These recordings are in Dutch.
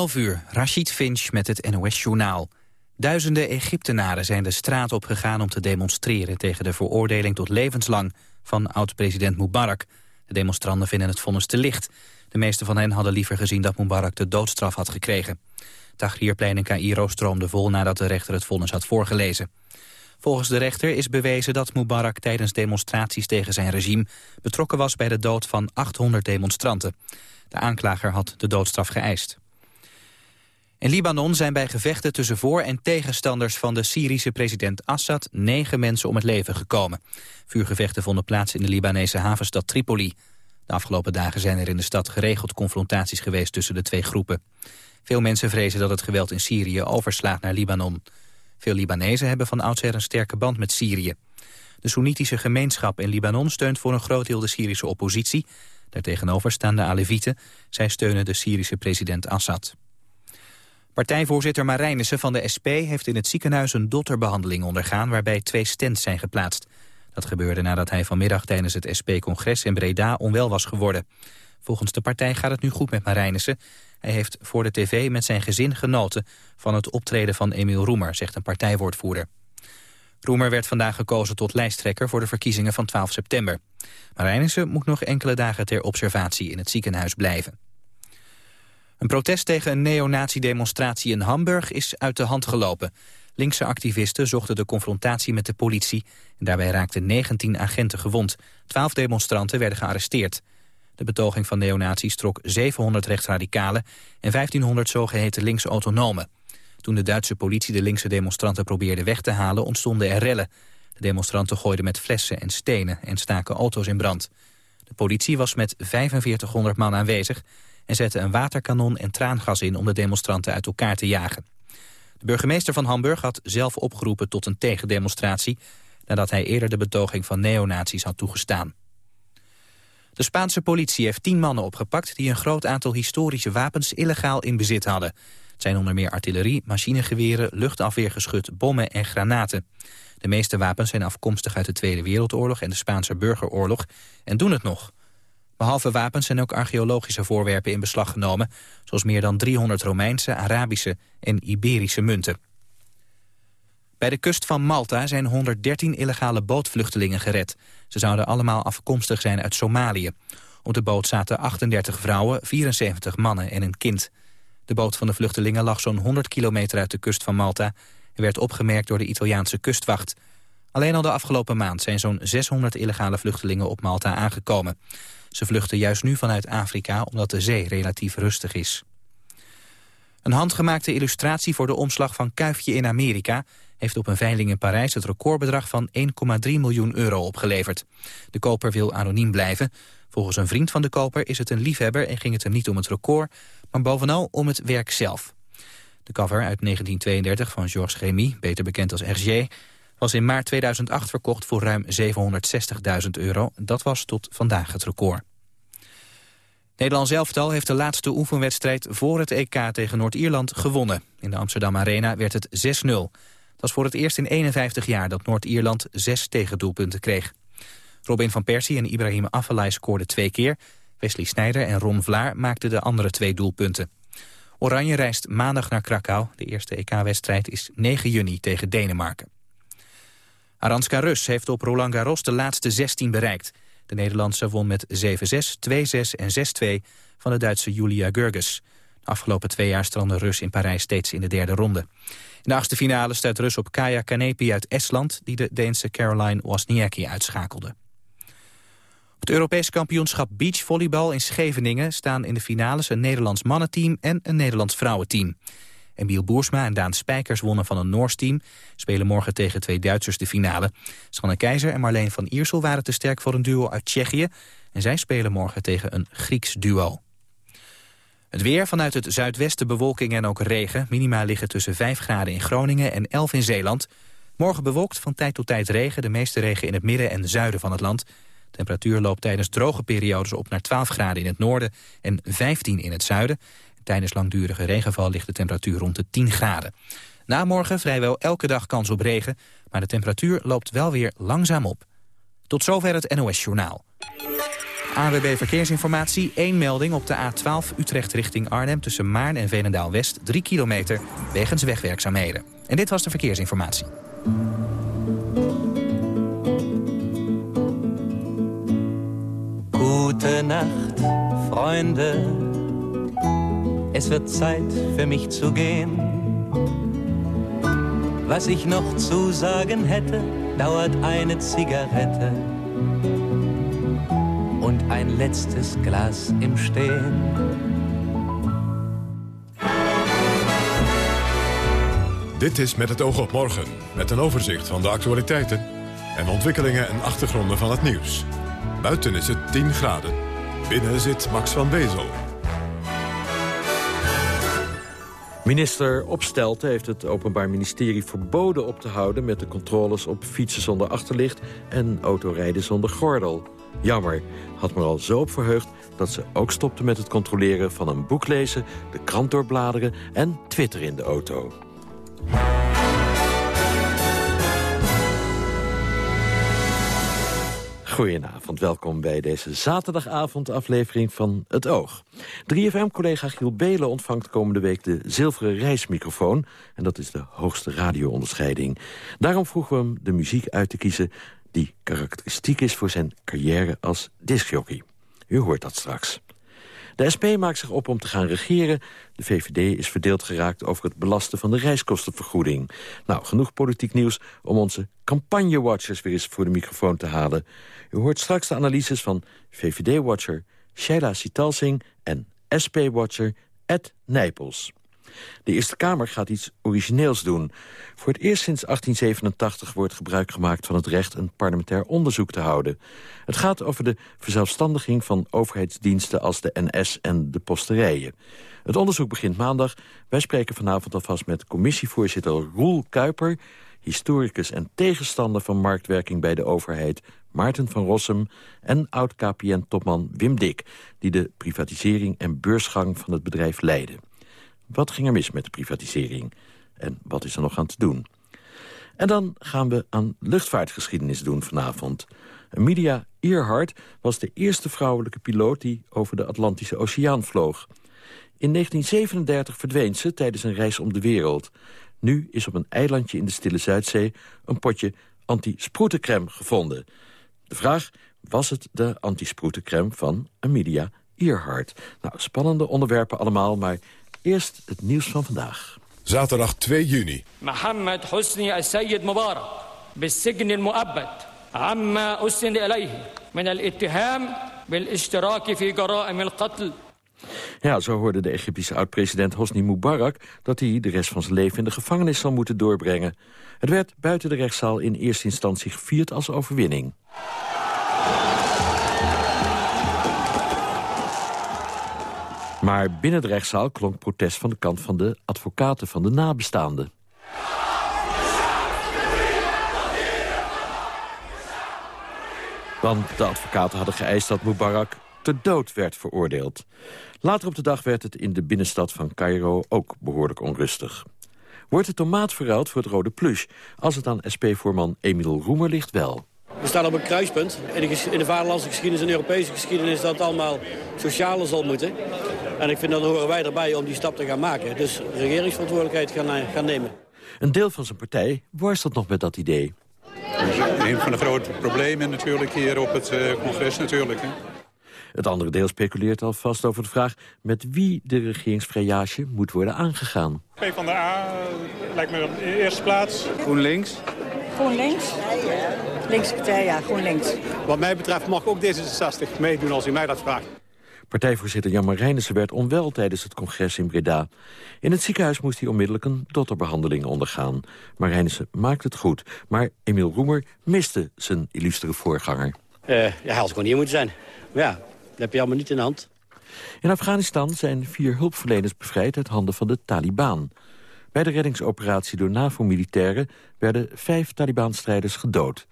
11 uur, Rashid Finch met het NOS-journaal. Duizenden Egyptenaren zijn de straat op gegaan om te demonstreren... tegen de veroordeling tot levenslang van oud-president Mubarak. De demonstranten vinden het vonnis te licht. De meeste van hen hadden liever gezien dat Mubarak de doodstraf had gekregen. Tahrirplein in Cairo stroomde vol nadat de rechter het vonnis had voorgelezen. Volgens de rechter is bewezen dat Mubarak tijdens demonstraties tegen zijn regime... betrokken was bij de dood van 800 demonstranten. De aanklager had de doodstraf geëist. In Libanon zijn bij gevechten tussen voor- en tegenstanders van de Syrische president Assad negen mensen om het leven gekomen. Vuurgevechten vonden plaats in de Libanese havenstad Tripoli. De afgelopen dagen zijn er in de stad geregeld confrontaties geweest tussen de twee groepen. Veel mensen vrezen dat het geweld in Syrië overslaat naar Libanon. Veel Libanezen hebben van oudsher een sterke band met Syrië. De Soenitische gemeenschap in Libanon steunt voor een groot deel de Syrische oppositie. Daartegenover staan de Alevieten. Zij steunen de Syrische president Assad. Partijvoorzitter Marijnissen van de SP heeft in het ziekenhuis een dotterbehandeling ondergaan waarbij twee stents zijn geplaatst. Dat gebeurde nadat hij vanmiddag tijdens het SP-congres in Breda onwel was geworden. Volgens de partij gaat het nu goed met Marijnissen. Hij heeft voor de tv met zijn gezin genoten van het optreden van Emiel Roemer, zegt een partijwoordvoerder. Roemer werd vandaag gekozen tot lijsttrekker voor de verkiezingen van 12 september. Marijnissen moet nog enkele dagen ter observatie in het ziekenhuis blijven. Een protest tegen een neonazi-demonstratie in Hamburg is uit de hand gelopen. Linkse activisten zochten de confrontatie met de politie... en daarbij raakten 19 agenten gewond. 12 demonstranten werden gearresteerd. De betoging van neonazies trok 700 rechtsradicalen... en 1500 zogeheten linkse autonomen. Toen de Duitse politie de linkse demonstranten probeerde weg te halen... ontstonden er rellen. De demonstranten gooiden met flessen en stenen en staken auto's in brand. De politie was met 4500 man aanwezig en zette een waterkanon en traangas in om de demonstranten uit elkaar te jagen. De burgemeester van Hamburg had zelf opgeroepen tot een tegendemonstratie... nadat hij eerder de betoging van neonazies had toegestaan. De Spaanse politie heeft tien mannen opgepakt... die een groot aantal historische wapens illegaal in bezit hadden. Het zijn onder meer artillerie, machinegeweren, luchtafweergeschut, bommen en granaten. De meeste wapens zijn afkomstig uit de Tweede Wereldoorlog en de Spaanse burgeroorlog... en doen het nog. Behalve wapens zijn ook archeologische voorwerpen in beslag genomen... zoals meer dan 300 Romeinse, Arabische en Iberische munten. Bij de kust van Malta zijn 113 illegale bootvluchtelingen gered. Ze zouden allemaal afkomstig zijn uit Somalië. Op de boot zaten 38 vrouwen, 74 mannen en een kind. De boot van de vluchtelingen lag zo'n 100 kilometer uit de kust van Malta... en werd opgemerkt door de Italiaanse kustwacht. Alleen al de afgelopen maand zijn zo'n 600 illegale vluchtelingen op Malta aangekomen. Ze vluchten juist nu vanuit Afrika omdat de zee relatief rustig is. Een handgemaakte illustratie voor de omslag van Kuifje in Amerika... heeft op een veiling in Parijs het recordbedrag van 1,3 miljoen euro opgeleverd. De koper wil anoniem blijven. Volgens een vriend van de koper is het een liefhebber... en ging het hem niet om het record, maar bovenal om het werk zelf. De cover uit 1932 van Georges Remy, beter bekend als Hergé was in maart 2008 verkocht voor ruim 760.000 euro. Dat was tot vandaag het record. Nederland zelftal heeft de laatste oefenwedstrijd voor het EK tegen Noord-Ierland gewonnen. In de Amsterdam Arena werd het 6-0. Dat was voor het eerst in 51 jaar dat Noord-Ierland zes tegendoelpunten kreeg. Robin van Persie en Ibrahim Afellay scoorden twee keer. Wesley Sneijder en Ron Vlaar maakten de andere twee doelpunten. Oranje reist maandag naar Krakau. De eerste EK-wedstrijd is 9 juni tegen Denemarken. Aranska Rus heeft op Roland Garros de laatste 16 bereikt. De Nederlandse won met 7-6, 2-6 en 6-2 van de Duitse Julia Gurges. De afgelopen twee jaar strandde Rus in Parijs steeds in de derde ronde. In de achtste finale stuit Rus op Kaya Kanepi uit Estland... die de Deense Caroline Wozniacki uitschakelde. Op het Europees kampioenschap beachvolleybal in Scheveningen... staan in de finales een Nederlands mannenteam en een Nederlands vrouwenteam. Emiel Boersma en Daan Spijkers wonnen van een Noors team. Spelen morgen tegen twee Duitsers de finale. Sanne Keizer en Marleen van Iersel waren te sterk voor een duo uit Tsjechië. En zij spelen morgen tegen een Grieks duo. Het weer vanuit het zuidwesten bewolking en ook regen. Minima liggen tussen 5 graden in Groningen en 11 in Zeeland. Morgen bewolkt, van tijd tot tijd regen. De meeste regen in het midden en zuiden van het land. Temperatuur loopt tijdens droge periodes op naar 12 graden in het noorden en 15 in het zuiden. Tijdens langdurige regenval ligt de temperatuur rond de 10 graden. Na morgen vrijwel elke dag kans op regen, maar de temperatuur loopt wel weer langzaam op. Tot zover het NOS Journaal. AWB Verkeersinformatie, één melding op de A12 Utrecht richting Arnhem... tussen Maarn en Veenendaal-West, 3 kilometer, wegens wegwerkzaamheden. En dit was de verkeersinformatie. Gute Nacht, Freunde. Es wird Zeit für mich zu gehen. Was ich noch zu sagen hätte, dauert eine Zigarette und ein letztes Glas im Stehen. Dit is Met het oog op morgen, met een overzicht van de actualiteiten... en ontwikkelingen en achtergronden van het nieuws. Buiten is het 10 graden. Binnen zit Max van Wezel. Minister Opstelten heeft het Openbaar Ministerie verboden op te houden... met de controles op fietsen zonder achterlicht en autorijden zonder gordel. Jammer, had me al zo op verheugd dat ze ook stopte met het controleren van een boek lezen... de krant doorbladeren en Twitter in de auto. Goedenavond, welkom bij deze zaterdagavond-aflevering van Het Oog. 3FM-collega Giel Belen ontvangt komende week de zilveren reismicrofoon... en dat is de hoogste radioonderscheiding. Daarom vroegen we hem de muziek uit te kiezen... die karakteristiek is voor zijn carrière als discjockey. U hoort dat straks. De SP maakt zich op om te gaan regeren. De VVD is verdeeld geraakt over het belasten van de reiskostenvergoeding. Nou, genoeg politiek nieuws om onze campagne-watchers weer eens voor de microfoon te halen. U hoort straks de analyses van VVD-watcher Sheila Sitalsing en SP-watcher Ed Nijpels. De Eerste Kamer gaat iets origineels doen. Voor het eerst sinds 1887 wordt gebruik gemaakt van het recht... een parlementair onderzoek te houden. Het gaat over de verzelfstandiging van overheidsdiensten... als de NS en de posterijen. Het onderzoek begint maandag. Wij spreken vanavond alvast met commissievoorzitter Roel Kuiper... historicus en tegenstander van marktwerking bij de overheid... Maarten van Rossum en oud-KPN-topman Wim Dik... die de privatisering en beursgang van het bedrijf leiden. Wat ging er mis met de privatisering? En wat is er nog aan te doen? En dan gaan we aan luchtvaartgeschiedenis doen vanavond. Amelia Earhart was de eerste vrouwelijke piloot... die over de Atlantische Oceaan vloog. In 1937 verdween ze tijdens een reis om de wereld. Nu is op een eilandje in de Stille Zuidzee... een potje anti-sproetencrème gevonden. De vraag, was het de anti-sproetencrème van Amelia Earhart? Nou, spannende onderwerpen allemaal, maar Eerst het nieuws van vandaag. Zaterdag 2 juni. Mohammed Hosni al-Sayyid Mubarak. بالسجن المؤبد عما أسند إليه من الاتهام بالاشتراك في جرائم القتل ja, zo hoorde de Egyptische oud-president Hosni Mubarak... dat hij de rest van zijn leven in de gevangenis zal moeten doorbrengen. Het werd buiten de rechtszaal in eerste instantie gevierd als overwinning. Maar binnen de rechtszaal klonk protest van de kant van de advocaten van de nabestaanden. Want de advocaten hadden geëist dat Mubarak ter dood werd veroordeeld. Later op de dag werd het in de binnenstad van Cairo ook behoorlijk onrustig. Wordt de tomaat verruild voor het rode plush? Als het aan SP-voorman Emiel Roemer ligt wel. We staan op een kruispunt. In de, in de vaderlandse geschiedenis en de Europese geschiedenis... dat het allemaal socialer zal moeten. En ik vind dat horen wij erbij om die stap te gaan maken. Dus regeringsverantwoordelijkheid gaan, eh, gaan nemen. Een deel van zijn partij worstelt nog met dat idee. een van de grote problemen natuurlijk hier op het uh, congres natuurlijk. Hè. Het andere deel speculeert alvast over de vraag... met wie de regeringsvrijage moet worden aangegaan. P van de A eh, lijkt me op de eerste plaats. GroenLinks. GroenLinks? Linkse partij, ja, GroenLinks. Wat mij betreft mag ook D66 meedoen als u mij dat vraagt. Partijvoorzitter Jan Marijnissen werd onwel tijdens het congres in Breda. In het ziekenhuis moest hij onmiddellijk een dotterbehandeling ondergaan. Marijnissen maakte het goed, maar Emiel Roemer miste zijn illustere voorganger. Uh, ja, hij had gewoon hier moeten zijn. Maar ja, heb je allemaal niet in de hand. In Afghanistan zijn vier hulpverleners bevrijd uit handen van de Taliban. Bij de reddingsoperatie door NAVO-militairen werden vijf Taliban-strijders gedood.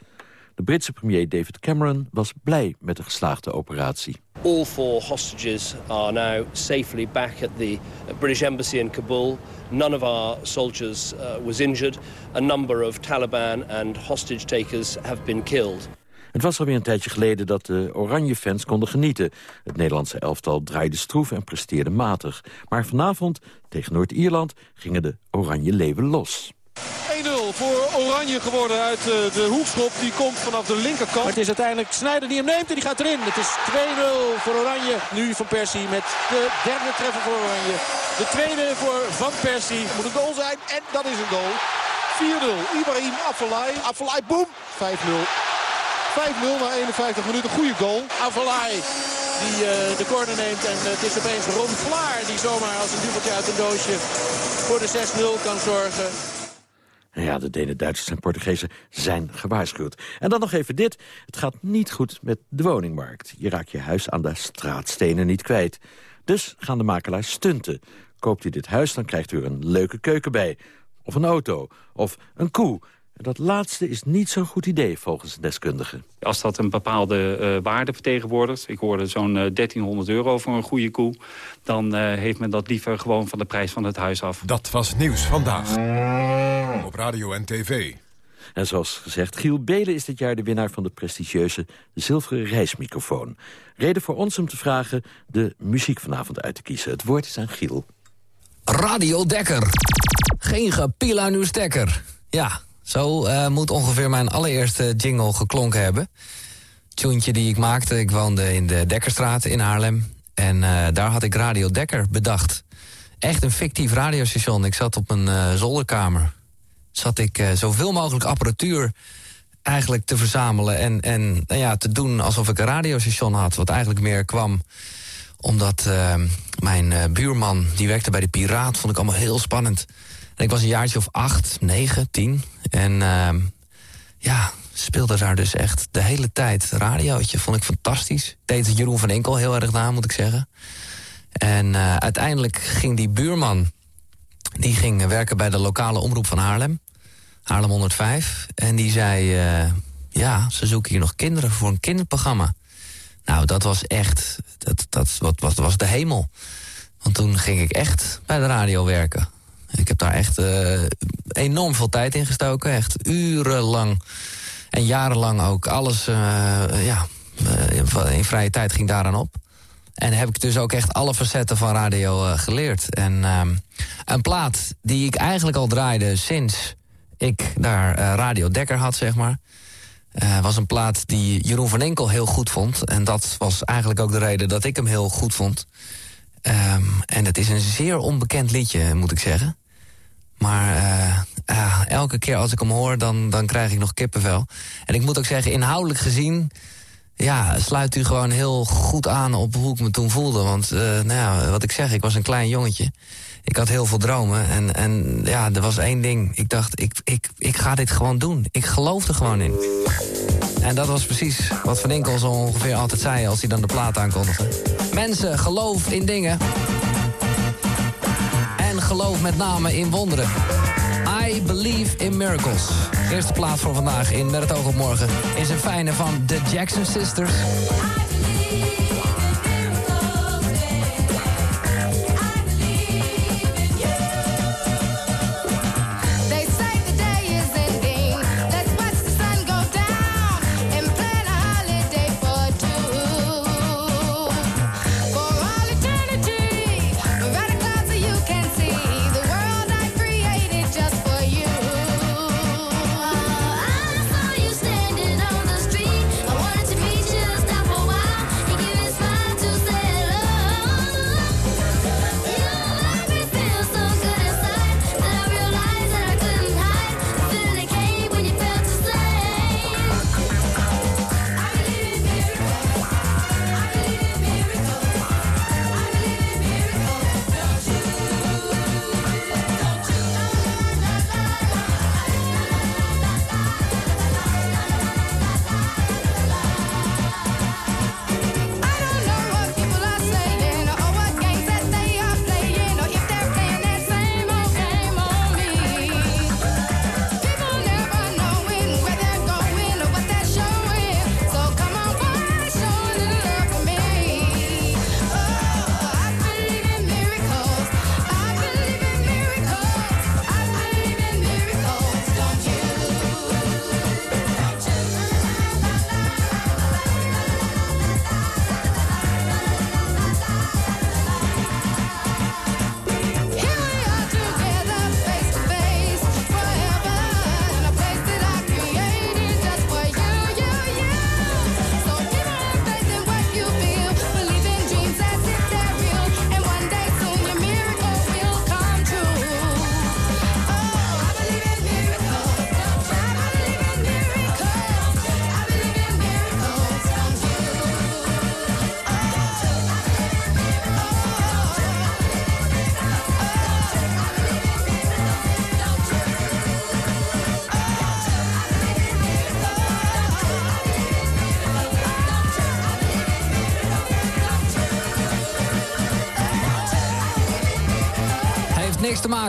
De Britse premier David Cameron was blij met de geslaagde operatie. All four hostages are now safely back at the British embassy in Kabul. None of our soldiers uh, was injured. A number of Taliban and hostage takers have been killed. Het was alweer een tijdje geleden dat de Oranje-fans konden genieten. Het Nederlandse elftal draaide stroef en presteerde matig. Maar vanavond, tegen Noord-Ierland, gingen de Oranje Leeuwen los. 1-0 voor Oranje geworden uit eh, de hoekschop. Die komt vanaf de linkerkant. Maar het is uiteindelijk Snijder die hem neemt en die gaat erin. Het is 2-0 voor Oranje. Nu Van Persie met de derde treffer voor Oranje. De tweede voor Van Persie. Moet een goal zijn en dat is een goal. 4-0. Ibrahim Afellay. Afellay, boom. 5-0. 5-0 na 51 minuten. Goede goal. Avalai die uh, de corner neemt. En uh, het is opeens Ron Vlaar die zomaar als een duveltje uit een doosje voor de 6-0 kan zorgen. Ja, de Denen, Duitsers en Portugezen zijn gewaarschuwd. En dan nog even dit. Het gaat niet goed met de woningmarkt. Je raakt je huis aan de straatstenen niet kwijt. Dus gaan de makelaars stunten. Koopt u dit huis, dan krijgt u er een leuke keuken bij. Of een auto. Of een koe dat laatste is niet zo'n goed idee volgens de deskundigen. Als dat een bepaalde uh, waarde vertegenwoordigt... ik hoorde zo'n 1300 eh, euro voor een goede koe... dan uh, heeft men dat liever gewoon van de prijs van het huis af. Dat was Nieuws Vandaag. Op radio en tv. En zoals gezegd, Giel Belen is dit jaar de winnaar van de prestigieuze zilveren reismicrofoon. Reden voor ons om te vragen de muziek vanavond uit te kiezen. Het woord is aan Giel. Radio Dekker. Geen gepil aan uw stekker. Ja, zo uh, moet ongeveer mijn allereerste jingle geklonken hebben. Tjoentje die ik maakte, ik woonde in de Dekkerstraat in Haarlem. En uh, daar had ik Radio Dekker bedacht. Echt een fictief radiostation. Ik zat op een uh, zolderkamer. Zat ik zoveel mogelijk apparatuur eigenlijk te verzamelen... en, en nou ja, te doen alsof ik een radiostation had. Wat eigenlijk meer kwam omdat mijn buurman, die werkte bij de Piraat... vond ik allemaal heel spannend. En ik was een jaartje of acht, negen, tien... En uh, ja, speelde daar dus echt de hele tijd radiootje. Vond ik fantastisch. Deed Jeroen van Enkel heel erg na, moet ik zeggen. En uh, uiteindelijk ging die buurman... die ging werken bij de lokale omroep van Haarlem. Haarlem 105. En die zei... Uh, ja, ze zoeken hier nog kinderen voor een kinderprogramma. Nou, dat was echt... Dat, dat wat, wat was de hemel. Want toen ging ik echt bij de radio werken. Ik heb daar echt uh, enorm veel tijd in gestoken. Echt urenlang en jarenlang ook. Alles uh, ja, uh, in vrije tijd ging daaraan op. En heb ik dus ook echt alle facetten van radio geleerd. En ehm, een plaat die ik eigenlijk al draaide sinds ik daar Radio Dekker had, zeg maar... was een plaat die Jeroen van Enkel heel goed vond. En dat was eigenlijk ook de reden dat ik hem heel goed vond. Um, en het is een zeer onbekend liedje, moet ik zeggen. Maar uh, elke keer als ik hem hoor, dan, dan krijg ik nog kippenvel. En ik moet ook zeggen, inhoudelijk gezien... ja, sluit u gewoon heel goed aan op hoe ik me toen voelde. Want uh, nou ja, wat ik zeg, ik was een klein jongetje. Ik had heel veel dromen. En, en ja, er was één ding. Ik dacht, ik, ik, ik ga dit gewoon doen. Ik geloof er gewoon in. En dat was precies wat Van Inkel zo ongeveer altijd zei... als hij dan de plaat aankondigde. Mensen, geloof in dingen geloof met name in wonderen. I Believe in Miracles. Eerste plaat voor vandaag in Met het oog op morgen... is een fijne van The Jackson Sisters...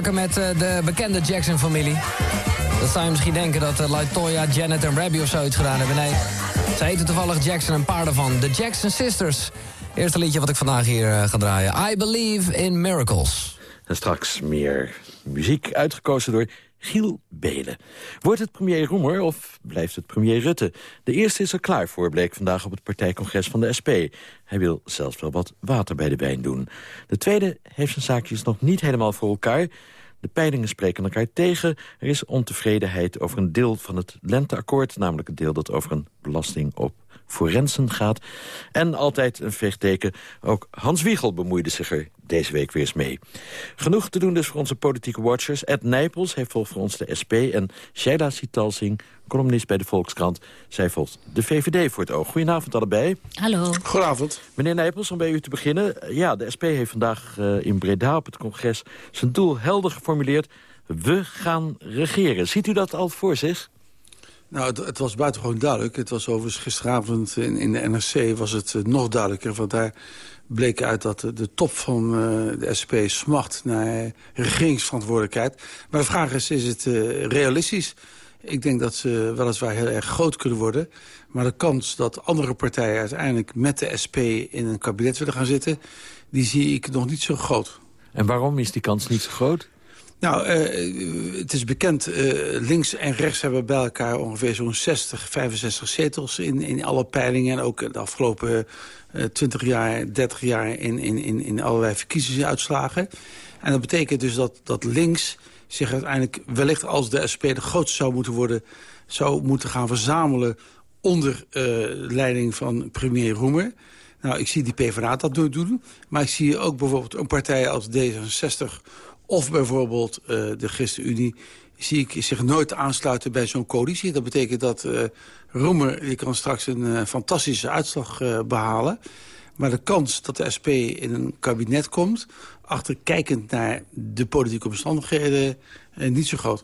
met uh, de bekende Jackson-familie. Dat zou je misschien denken dat uh, Latoya, Janet en Rabbi of zoiets gedaan hebben. Nee, ze heten toevallig Jackson en paar daarvan. De Jackson Sisters. Eerste liedje wat ik vandaag hier uh, ga draaien. I Believe in Miracles. En straks meer muziek uitgekozen door Giel Belen. Wordt het premier Roemer of blijft het premier Rutte? De eerste is er klaar voor, bleek vandaag op het partijcongres van de SP. Hij wil zelfs wel wat water bij de wijn doen. De tweede heeft zijn zaakjes nog niet helemaal voor elkaar. De peilingen spreken elkaar tegen. Er is ontevredenheid over een deel van het lenteakkoord... namelijk het deel dat over een belasting op forensen gaat. En altijd een vechtteken. Ook Hans Wiegel bemoeide zich er deze week weer eens mee. Genoeg te doen dus voor onze politieke watchers. Ed Nijpels heeft volgt voor ons de SP en Sheila Sitalsing, columnist bij de Volkskrant. Zij volgt de VVD voor het oog. Goedenavond allebei. Hallo. Goedenavond. Meneer Nijpels, om bij u te beginnen. Ja, de SP heeft vandaag uh, in Breda op het congres zijn doel helder geformuleerd. We gaan regeren. Ziet u dat al voor zich? Nou, het, het, was buitengewoon duidelijk. Het was overigens gisteravond in, in de NRC was het uh, nog duidelijker. Want daar bleek uit dat de, top van uh, de SP smacht naar regeringsverantwoordelijkheid. Maar de vraag is, is het uh, realistisch? Ik denk dat ze weliswaar heel erg groot kunnen worden. Maar de kans dat andere partijen uiteindelijk met de SP in een kabinet willen gaan zitten... die zie ik nog niet zo groot. En waarom is die kans niet zo groot? Nou, uh, het is bekend, uh, links en rechts hebben bij elkaar ongeveer zo'n 60, 65 zetels in, in alle peilingen. En ook de afgelopen uh, 20 jaar, 30 jaar in, in, in, in allerlei verkiezingsuitslagen. En dat betekent dus dat, dat links zich uiteindelijk wellicht als de SP de grootste zou moeten worden... zou moeten gaan verzamelen onder leiding van premier Roemer. Nou, ik zie die PvdA dat doen, maar ik zie ook bijvoorbeeld een partij als D66 of bijvoorbeeld uh, de ChristenUnie zie ik zich nooit aansluiten bij zo'n coalitie. Dat betekent dat uh, Roemer die kan straks een uh, fantastische uitslag behalen. Maar de kans dat de SP in een kabinet komt... achterkijkend naar de politieke omstandigheden, niet zo groot.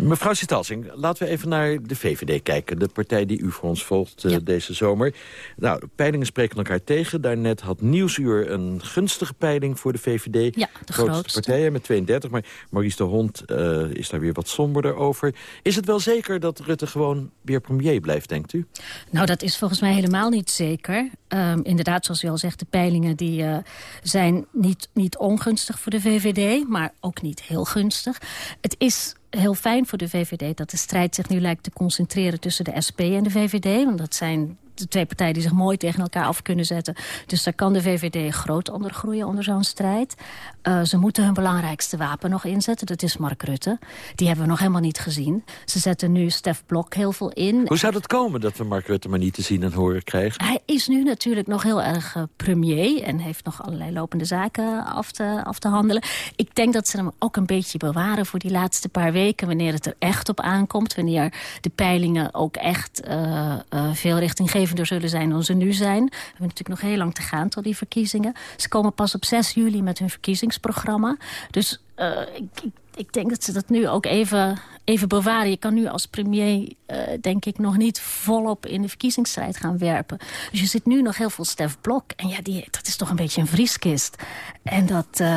Mevrouw Sitalsing, laten we even naar de VVD kijken. De partij die u voor ons volgt uh, deze zomer. Nou, peilingen spreken elkaar tegen. Daarnet had Nieuwsuur een gunstige peiling voor de VVD. Ja, de grootste. partijen met 32. Maar Maurice de Hond uh, is daar weer wat somberder over. Is het wel zeker dat Rutte gewoon weer premier blijft, denkt u? Nou, dat is volgens mij helemaal niet zeker. Um, inderdaad, zoals u al zegt, de peilingen die, uh, zijn niet, niet ongunstig voor de VVD. Maar ook niet heel gunstig. Het is heel fijn voor de VVD dat de strijd zich nu lijkt te concentreren tussen de SP en de VVD. Want dat zijn de twee partijen die zich mooi tegen elkaar af kunnen zetten. Dus daar kan de VVD groot onder groeien onder zo'n strijd. Uh, ze moeten hun belangrijkste wapen nog inzetten. Dat is Mark Rutte. Die hebben we nog helemaal niet gezien. Ze zetten nu Stef Blok heel veel in. Hoe zou dat komen dat we Mark Rutte maar niet te zien en horen krijgen? Hij is nu natuurlijk nog heel erg uh, premier... en heeft nog allerlei lopende zaken af te, af te handelen. Ik denk dat ze hem ook een beetje bewaren voor die laatste paar weken... wanneer het er echt op aankomt. Wanneer de peilingen ook echt uh, veel richtinggevend zullen zijn dan ze nu zijn. We hebben natuurlijk nog heel lang te gaan tot die verkiezingen. Ze komen pas op 6 juli met hun verkiezingsprogramma. Dus uh, ik, ik, denk dat ze dat nu ook even, even bewaren. Je kan nu als premier, uh, denk ik, nog niet volop in de verkiezingsstrijd gaan werpen. Dus je zit nu nog heel veel Stef Blok. En ja, die, dat is toch een beetje een vrieskist. En dat, uh,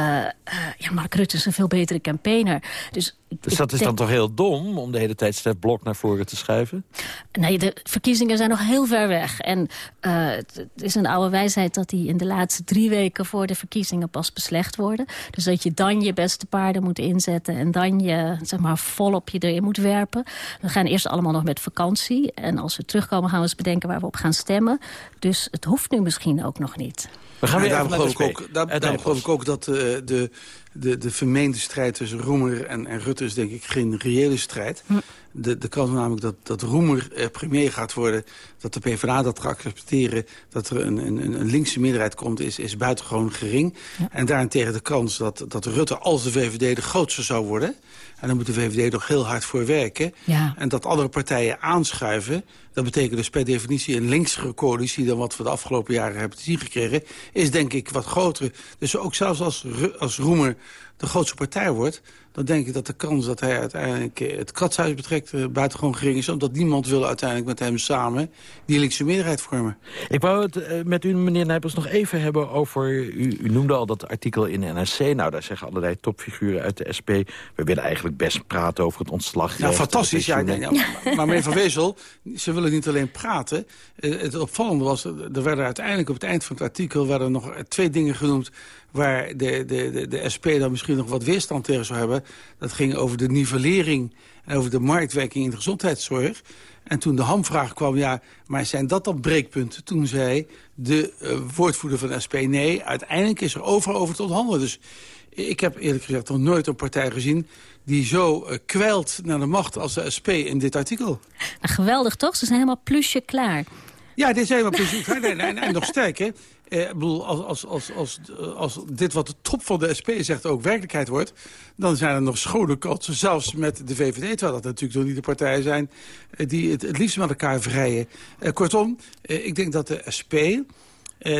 ja, Mark Rutte is een veel betere campaigner. Dus dus dat is dan toch heel dom om de hele tijd Stef Blok naar voren te schuiven? Nee, de verkiezingen zijn nog heel ver weg. En uh, het is een oude wijsheid dat die in de laatste drie weken voor de verkiezingen pas beslecht worden. Dus dat je dan je beste paarden moet inzetten en dan je zeg maar, volop je erin moet werpen. We gaan eerst allemaal nog met vakantie. En als we terugkomen gaan we eens bedenken waar we op gaan stemmen. Dus het hoeft nu misschien ook nog niet. We gaan weer daarom geloof ik ook, daar, daarom geloof ik ook dat uh, de de, de vermeende strijd tussen Roemer en, en Rutte is denk ik geen reële strijd. Hm. De, de kans namelijk dat, dat Roemer eh, premier gaat worden... dat de PvdA dat gaat accepteren... dat er een, een, een linkse meerderheid komt, is, is buitengewoon gering. Ja. En daarentegen de kans dat, dat Rutte als de VVD de grootste zou worden... en dan moet de VVD nog heel hard voor werken... Ja. en dat andere partijen aanschuiven... dat betekent dus per definitie een linksere coalitie... dan wat we de afgelopen jaren hebben te zien gekregen... is denk ik wat groter. Dus ook zelfs als, als Roemer de grootste partij wordt... dan denk ik dat de kans dat hij uiteindelijk eh, het katshuis betrekt... Uh, buitengewoon gering is, omdat niemand wil uiteindelijk met hem samen... die linkse meerderheid vormen. Ik wou het uh, met u, meneer Nijpels, nog even hebben over... U, u, noemde al dat artikel in de NRC. Nou, daar zeggen allerlei topfiguren uit de SP... we willen eigenlijk best praten over het ontslag. Nou, fantastisch. Ja, maar meneer Van Wezel, ze willen niet alleen praten. het opvallende was, er werden uiteindelijk op het eind van het artikel... werden nog twee dingen genoemd waar de, de, de, de SP dan misschien nog wat weerstand tegen zou hebben. Dat ging over de nivellering en over de marktwerking in de gezondheidszorg. En toen de hamvraag kwam, ja, maar zijn dat dan breekpunten? Toen zei de uh, woordvoerder van de SP, nee, uiteindelijk is er overal over te onderhandelen. Dus ik heb eerlijk gezegd nog nooit een partij gezien die zo uh, kwijlt naar de macht als de SP in dit artikel. Nou, geweldig toch? Ze zijn helemaal plusje klaar. Ja, dit is helemaal plusje klaar. En, en, en nog sterker, eh, bedoel, als, als, als, als, als dit wat de top van de SP zegt ook werkelijkheid wordt... dan zijn er nog schone kansen, zelfs met de VVD... terwijl dat natuurlijk nog niet de partijen zijn eh, die het, het liefst met elkaar vrijen. Eh, kortom, eh, ik denk dat de SP...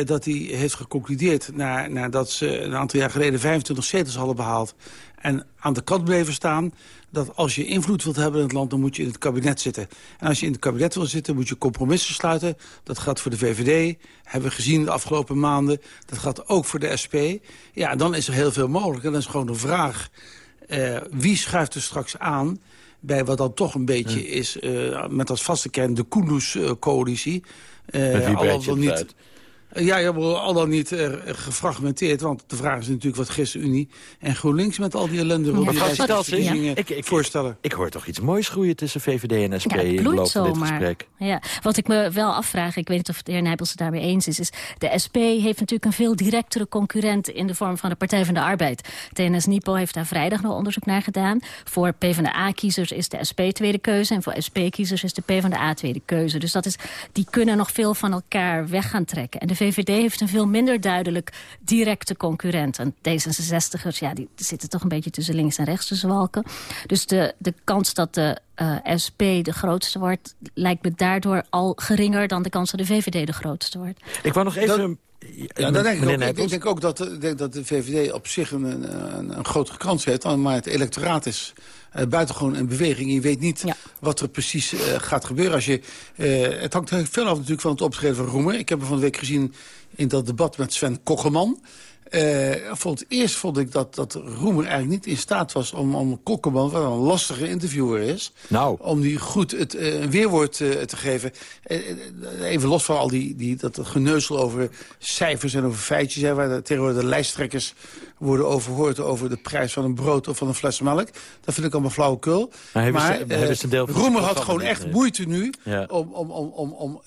Dat hij heeft geconcludeerd na, nadat ze een aantal jaar geleden 25 zetels hadden behaald... en aan de kant bleven staan dat als je invloed wilt hebben in het land... dan moet je in het kabinet zitten. En als je in het kabinet wil zitten, moet je compromissen sluiten. Dat gaat voor de VVD, hebben we gezien de afgelopen maanden. Dat gaat ook voor de SP. Ja, dan is er heel veel mogelijk. En dan is gewoon de vraag, uh, wie schuift er straks aan bij wat dan toch een beetje is, uh, met als vaste kern de Kunduz-coalitie. Uh, al dan niet. Ja, je wordt al dan niet uh, gefragmenteerd. Want de vraag is natuurlijk wat ChristenUnie en GroenLinks... met al die ellende rond die verkiezingen ik, ik, voorstellen. Ik hoor toch iets moois groeien tussen VVD en SP ja, in de loop van dit gesprek. Ja, wat ik me wel afvraag, ik weet niet of de heer Nijpels het daarmee eens is... is de SP heeft natuurlijk een veel directere concurrent... in de vorm van de Partij van de Arbeid. TNS Nipo heeft daar vrijdag nog onderzoek naar gedaan. Voor PvdA-kiezers is de SP tweede keuze... en voor SP-kiezers is de PvdA tweede keuze. Dus dat is, die kunnen nog veel van elkaar weg gaan trekken. En de VVD heeft een veel minder duidelijk directe concurrent. En D66'ers, ja, die zitten toch een beetje tussen links en rechts te zwalken. Dus de, de kans dat de uh, SP de grootste wordt... lijkt me daardoor al geringer dan de kans dat de VVD de grootste wordt. Ik wou nog even... Ja, dat denk ik, ook. ik denk ook dat, de, denk dat de VVD op zich een, een, een grotere kans heeft. Maar het electoraat is buitengewoon een beweging. Je weet niet ja. wat er precies uh, gaat gebeuren. Als je, uh, het hangt veel af natuurlijk van het optreden van Roemer. Ik heb hem van de week gezien in dat debat met Sven Kokkelman. Uh, voor het eerst vond ik dat, dat Roemer eigenlijk niet in staat was om, om Kokkelman, wat een lastige interviewer is, nou. om die goed het uh, weerwoord uh, te geven. even los van al die, die, dat geneuzel over cijfers en over feitjes, hè, waar de, tegenwoordig de lijsttrekkers worden overhoord over de prijs van een brood of van een fles melk. Dat vind ik allemaal flauwekul. Maar, maar ze, deel Roemer had gewoon echt moeite nu ja. om, om, om, om, om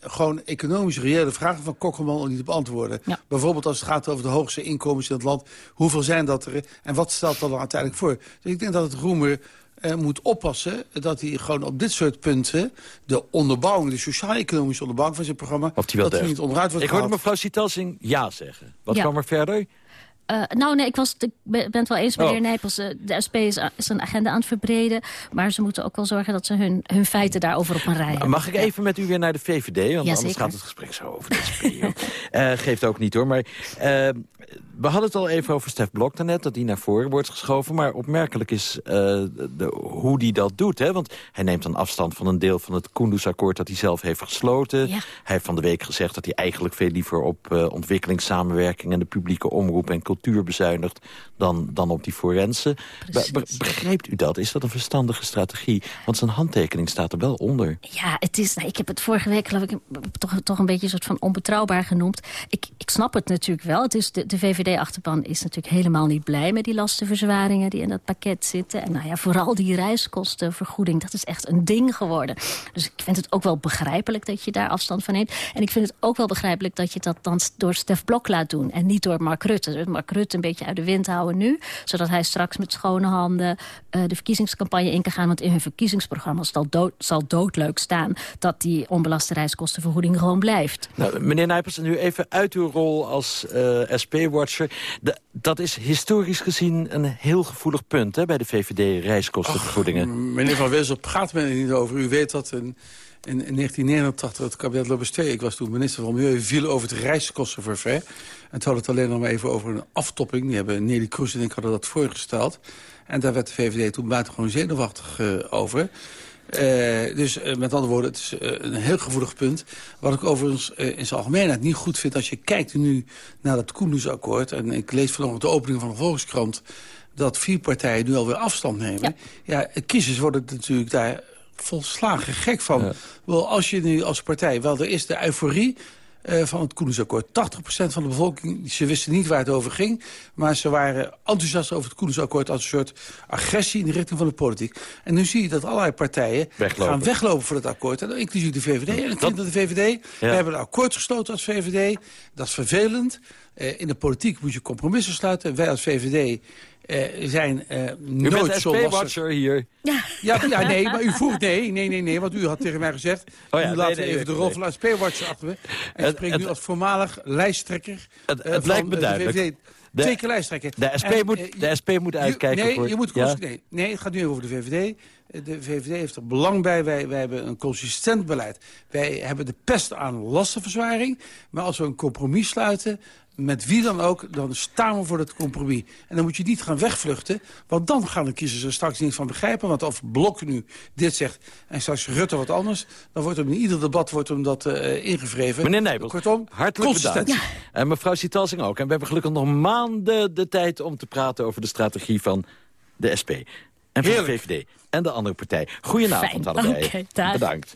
gewoon economisch reële vragen van Kokkelman niet te beantwoorden. Ja. Bijvoorbeeld als het gaat over de hoogste inkomens in het land. Hoeveel zijn dat er? En wat stelt dat er uiteindelijk voor? Dus ik denk dat het Roemer uh, moet oppassen dat hij gewoon op dit soort punten... de onderbouwing, de sociaal-economische onderbouwing van zijn programma... Of die wel dat hij niet onderuit wordt Ik hoorde mevrouw Citelsing ja zeggen. Wat ja. kwam er verder? Uh, nou, nee, ik, was, ik ben het wel eens met de heer Nijpels. Uh, de SP is, is, een agenda aan het verbreden. Maar ze moeten ook wel zorgen dat ze hun, hun feiten daarover op een rij hebben. Mag ik even met u weer naar de VVD? Want ja, anders zeker. gaat het gesprek zo over de SP. uh, geeft ook niet hoor. Maar we hadden het al even over Stef Blok daarnet, dat hij naar voren wordt geschoven. Maar opmerkelijk is de, hoe hij dat doet. Hè? Want hij neemt dan afstand van een deel van het Kunduz-akkoord dat hij zelf heeft gesloten. Ja. Hij heeft van de week gezegd dat hij eigenlijk veel liever op ontwikkelingssamenwerking... en de publieke omroep en cultuur bezuinigt dan, dan op die forensen. Be be begrijpt u dat? Is dat een verstandige strategie? Want zijn handtekening staat er wel onder. Ja, het is, nou, ik heb het vorige week geloof ik toch, toch een beetje een soort van onbetrouwbaar genoemd. Ik, ik snap het natuurlijk wel. Het is de, de VVD-achterban is natuurlijk helemaal niet blij met die lastenverzwaringen die in dat pakket zitten. En nou ja, vooral die reiskostenvergoeding, dat is echt een ding geworden. Dus ik vind het ook wel begrijpelijk dat je daar afstand van neemt. En ik vind het ook wel begrijpelijk dat je dat dan door Stef Blok laat doen en niet door Mark Rutte. Mark Rutte een beetje uit de wind houden nu, zodat hij straks met schone handen uh, de verkiezingscampagne in kan gaan. Want in hun verkiezingsprogramma zal, dood, zal doodleuk staan dat die onbelaste reiskostenvergoeding gewoon blijft. Nou, meneer Nijpels, nu even uit uw rol als uh, SP-watcher. Dat is historisch gezien een heel gevoelig punt hè, bij de VVD, reiskostenvergoedingen. meneer Van Wessel, praat men er niet over. U weet dat in, in, 1989 het kabinet Lopez 2, ik was toen minister van Milieu, viel over het reiskostenforfait. En toen had het alleen nog maar even over een aftopping. Die hebben Nelly Kroes en ik hadden dat voorgesteld. En daar werd de VVD toen buitengewoon zenuwachtig uh, over. Uh, dus uh, met andere woorden, het is uh, een heel gevoelig punt. Wat ik overigens in zijn algemeenheid niet goed vind... als je kijkt nu naar het Koendersakkoord... en ik lees vanochtend de opening van de Volkskrant... dat vier partijen nu alweer afstand nemen. Ja, ja kiezers worden natuurlijk daar volslagen gek van. Ja. Wel, als je nu als partij... wel, er is de euforie uh, van het Koenensakkoord. 80% van de bevolking, ze wisten niet waar het over ging... maar ze waren enthousiast over het Koenensakkoord... als een soort agressie in de richting van de politiek. En nu zie je dat allerlei partijen weglopen. gaan weglopen voor het akkoord. En inclusief de VVD. En ik vind dat de VVD... Ja. We hebben een akkoord gesloten als VVD. Dat is vervelend. Uh, in de politiek moet je compromissen sluiten. Wij als VVD uh, zijn uh, nooit zo watcher hier. Ja. ja. Ja, nee, maar u vroeg nee, nee, nee, nee, want u had tegen mij gezegd... Oh ja, laten we even de rol van SP-watcher achter me. En ik spreek nu als voormalig lijsttrekker Het, het uh, lijkt me duidelijk. VVD. De, Twee keer lijsttrekker. De SP, en, moet, de SP moet uitkijken nee, voor... Je moet ja? nee, nee, het gaat nu over de VVD. De VVD heeft er belang bij. Wij, wij hebben een consistent beleid. Wij hebben de pest aan lastenverzwaring. Maar als we een compromis sluiten met wie dan ook, dan staan we voor het compromis. En dan moet je niet gaan wegvluchten, want dan gaan de kiezers er straks niet van begrijpen. Want of Blok nu dit zegt en straks Rutte wat anders... dan wordt hem in ieder debat wordt hem dat uh, ingevreven. Meneer Nijbel, Kortom, hartelijk bedankt. Ja. En mevrouw Sietalsing ook. En we hebben gelukkig nog maanden de tijd om te praten over de strategie van de SP. En van de VVD en de andere partij. Goedenavond Fijn. allebei. Okay, Bedankt.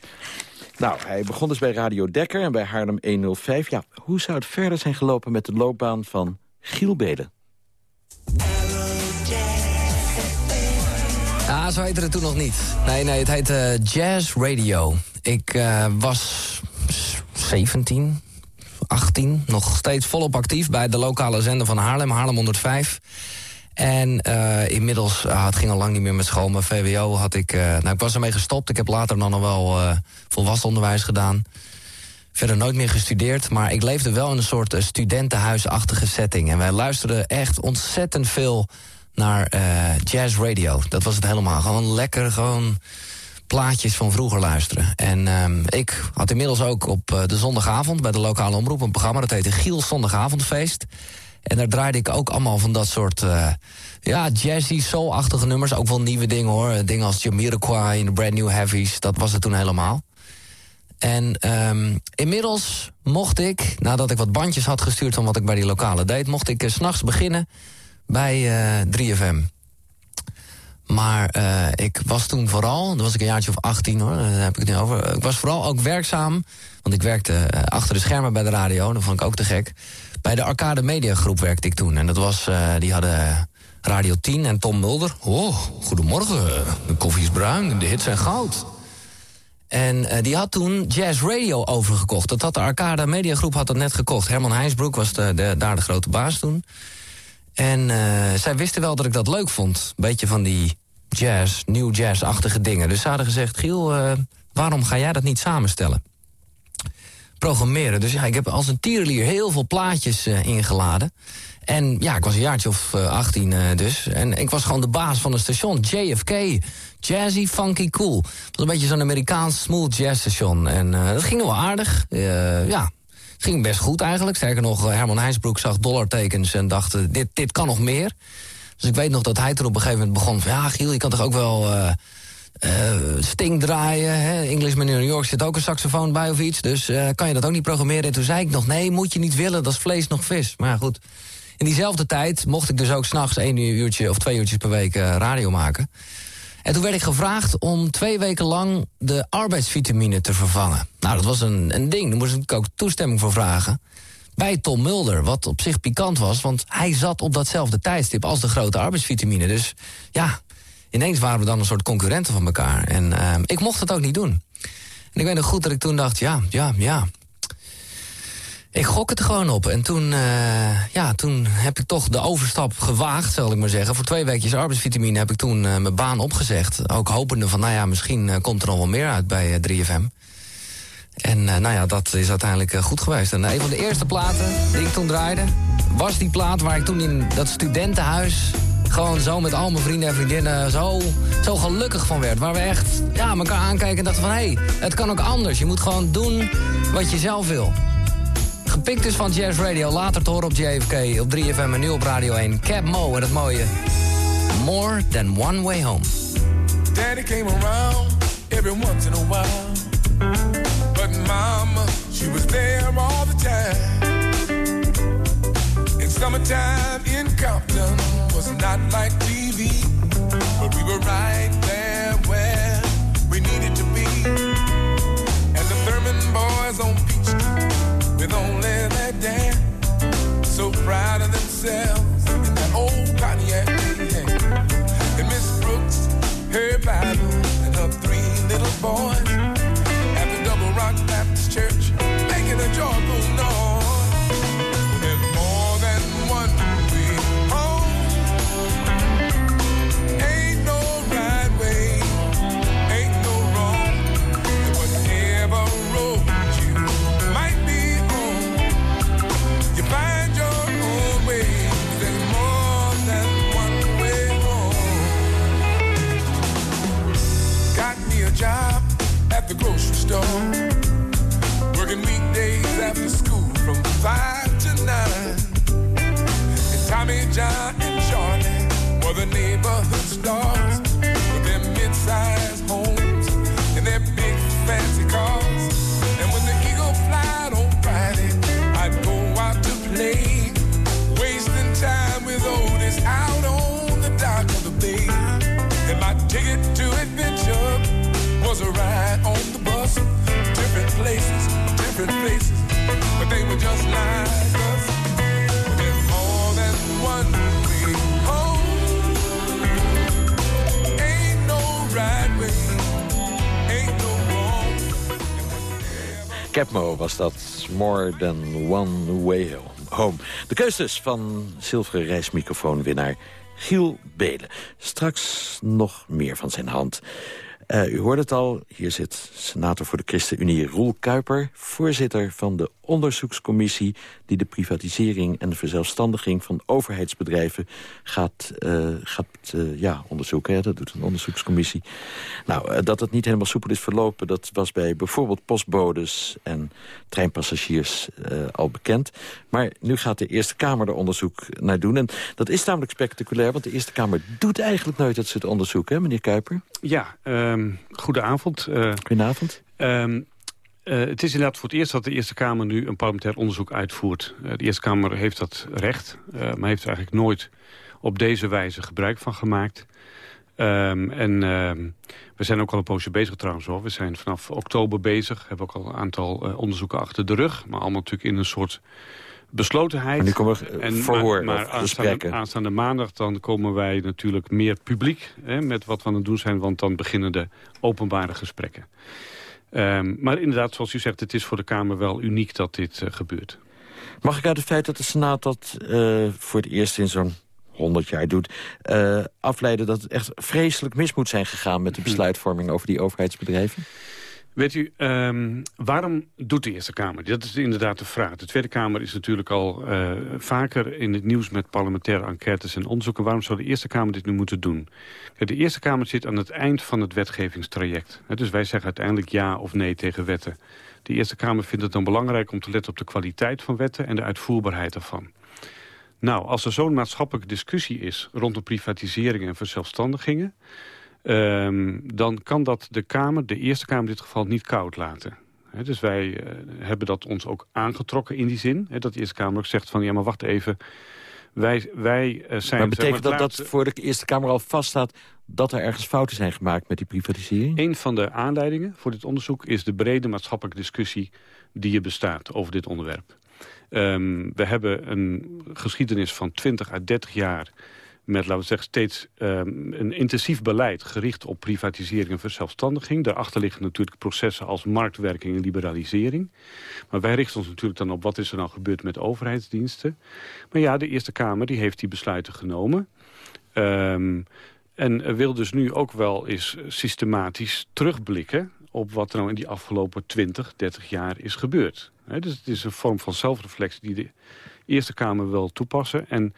Nou, hij begon dus bij Radio Dekker en bij Haarlem 105. Ja, hoe zou het verder zijn gelopen met de loopbaan van Giel Beden? Ah, zo heette het toen nog niet. Nee, nee, het heette uh, Jazz Radio. Ik uh, was 17, 18, nog steeds volop actief... bij de lokale zender van Haarlem, Haarlem 105... En uh, inmiddels, uh, het ging al lang niet meer met school. Mijn VWO had ik, uh, nou ik was ermee gestopt. Ik heb later dan nog wel volwassen onderwijs gedaan. Verder nooit meer gestudeerd, maar ik leefde wel in een soort studentenhuisachtige setting. En wij luisterden echt ontzettend veel naar jazz radio. Dat was het helemaal. Gewoon lekker, gewoon plaatjes van vroeger luisteren. En uh, ik had inmiddels ook op de zondagavond bij de lokale omroep een programma... dat heette Giel Zondagavondfeest. En daar draaide ik ook allemaal van dat soort... Uh, ja, jazzy, soul-achtige nummers. Ook wel nieuwe dingen hoor. Dingen als Jamiroquai en de Brand New Heavies. Dat was het toen helemaal. En um, inmiddels mocht ik, nadat ik wat bandjes had gestuurd... van wat ik bij die lokale deed... mocht ik uh, s'nachts beginnen bij eh, 3FM. Maar uh, ik was toen vooral, dan was ik een jaartje of 18 hoor, daar heb ik het nu over. Ik was vooral ook werkzaam, want ik werkte achter de schermen bij de radio, dat vond ik ook te gek. Bij de Arcade Media Groep werkte ik toen. En dat was, uh, die hadden Radio 10 en Tom Mulder. Oh, goedemorgen. De koffie is bruin de hits zijn goud. En die had toen Jazz Radio overgekocht. Dat had de Arcade Media Groep had dat net gekocht. Herman Heinsbroek was de, de, daar de grote baas toen. En uh, zij wisten wel dat ik dat leuk vond. Beetje van die jazz, new jazz-achtige dingen. Dus ze hadden gezegd, Giel, uh, waarom ga jij dat niet samenstellen? programmeren. Dus ja, ik heb als een tierenlier heel veel plaatjes uh, ingeladen. En ja, ik was een jaartje of uh, 18 uh, dus. En ik was gewoon de baas van een station, JFK. Jazzy, funky, cool. Het was een beetje zo'n Amerikaans smooth jazz station. En dat ging wel aardig. ja, ging best goed eigenlijk. Sterker nog, Herman Heinsbroek zag dollartekens en dacht... dit, dit kan nog meer. Dus ik weet nog dat hij toen op een gegeven moment begon... van ja, Giel, je kan toch ook wel uh, Sting draaien. Hè? Englishman in New York zit ook een saxofoon bij of iets. Dus kan je dat ook niet programmeren? En toen zei ik nog, nee, moet je niet willen. Dat is vlees nog vis. Maar ja, goed. In diezelfde tijd mocht ik dus ook s'nachts één uurtje of twee uurtjes per week radio maken. En toen werd ik gevraagd om twee weken lang de arbeidsvitamine te vervangen. Nou, dat was een, een ding. Daar moest ik ook toestemming voor vragen. Bij Tom Mulder, wat op zich pikant was... want hij zat op datzelfde tijdstip als de grote arbeidsvitamine. Dus ja, ineens waren we dan een soort concurrenten van elkaar. En uh, ik mocht het ook niet doen. En ik weet nog goed dat ik toen dacht, ja, ja, ja. Ik gok het er gewoon op. En toen, uh, ja, toen heb ik toch de overstap gewaagd, zal ik maar zeggen. Voor twee weekjes arbeidsvitamine heb ik toen uh, mijn baan opgezegd. Ook hopende van, nou ja, misschien uh, komt er nog wel meer uit bij 3FM. En nou ja, dat is uiteindelijk goed geweest. En een van de eerste platen die ik toen draaide... was die plaat waar ik toen in dat studentenhuis... gewoon zo met al mijn vrienden en vriendinnen zo, zo gelukkig van werd. Waar we echt ja, elkaar aankijken en dachten van... hé, hey, het kan ook anders. Je moet gewoon doen wat je zelf wil. Gepikt is van Jazz Radio, later te horen op JFK, op 3FM en nu op Radio 1. Cap Mo en het mooie More Than One Way Home. Daddy came around every once in a while. But mama, she was there all the time. In summertime in Compton was not like TV. But we were right there where we needed to be. And the Thurman boys on Peach Street with only their dad. So proud of themselves in that old Pontiac. And Miss Brooks, her Bible, and her three little boys Double Baptist Church, making a joyful noise. There's more than one way home. Ain't no right way, ain't no wrong. Whatever road you might be on, you find your own way. There's more than one way home. Got me a job at the grocery store. Five to nine. And Tommy, John, and Charlie were the neighborhood stars Capmo was dat. More than one way home. De keuzes van zilveren reismicrofoonwinnaar Giel Belen. Straks nog meer van zijn hand. Eh, u hoort het al, hier zit senator voor de ChristenUnie Roel Kuiper... voorzitter van de onderzoekscommissie... die de privatisering en de verzelfstandiging van overheidsbedrijven gaat, eh, gaat eh, ja, onderzoeken. Dat doet een onderzoekscommissie. Nou, dat het niet helemaal soepel is verlopen... dat was bij bijvoorbeeld postbodes en treinpassagiers al bekend. Maar nu gaat de Eerste Kamer er onderzoek naar doen. En dat is namelijk spectaculair, want de Eerste Kamer doet eigenlijk nooit dat soort onderzoek, hè, meneer Kuiper? Ja, um, goedenavond. Uh, Goedenavond. Um, uh, het is inderdaad voor het eerst dat de Eerste Kamer nu een parlementair onderzoek uitvoert. Uh, de Eerste Kamer heeft dat recht, maar heeft er eigenlijk nooit op deze wijze gebruik van gemaakt. Um, en we zijn ook al een poosje bezig trouwens hoor. We zijn vanaf oktober bezig, hebben ook al een aantal onderzoeken achter de rug. Maar allemaal natuurlijk in een soort beslotenheid. En nu komen we en, verhoor maar, maar aanstaande, aanstaande maandag dan komen wij natuurlijk meer publiek hè, met wat we aan het doen zijn. Want dan beginnen de openbare gesprekken. Um, maar inderdaad, zoals u zegt, het is voor de Kamer wel uniek dat dit uh, gebeurt. Mag ik uit het feit dat de Senaat dat uh, voor het eerst in zo'n 100 jaar doet... Uh, afleiden dat het echt vreselijk mis moet zijn gegaan... met de besluitvorming over die overheidsbedrijven? Weet u, um, waarom doet de Eerste Kamer? Dat is inderdaad de vraag. De Tweede Kamer is natuurlijk al uh, vaker in het nieuws met parlementaire enquêtes en onderzoeken. Waarom zou de Eerste Kamer dit nu moeten doen? De Eerste Kamer zit aan het eind van het wetgevingstraject. Dus wij zeggen uiteindelijk ja of nee tegen wetten. De Eerste Kamer vindt het dan belangrijk om te letten op de kwaliteit van wetten en de uitvoerbaarheid ervan. Nou, als er zo'n maatschappelijke discussie is rondom privatisering en verzelfstandigingen... Um, dan kan dat de Kamer, de Eerste Kamer in dit geval, niet koud laten. He, dus wij uh, hebben dat ons ook aangetrokken in die zin. He, dat de Eerste Kamer ook zegt van, ja maar wacht even... Wij, wij uh, zijn... Maar betekent dat laatste... dat voor de Eerste Kamer al vaststaat... dat er ergens fouten zijn gemaakt met die privatisering? Een van de aanleidingen voor dit onderzoek... is de brede maatschappelijke discussie die er bestaat over dit onderwerp. Um, we hebben een geschiedenis van 20 à 30 jaar met, laten we zeggen, steeds um, een intensief beleid... gericht op privatisering en verzelfstandiging. Daarachter liggen natuurlijk processen als marktwerking en liberalisering. Maar wij richten ons natuurlijk dan op wat is er nou gebeurd met overheidsdiensten. Maar ja, de Eerste Kamer die heeft die besluiten genomen. Um, en wil dus nu ook wel eens systematisch terugblikken... op wat er nou in die afgelopen 20, 30 jaar is gebeurd. Dus het is een vorm van zelfreflectie die de Eerste Kamer wil toepassen. En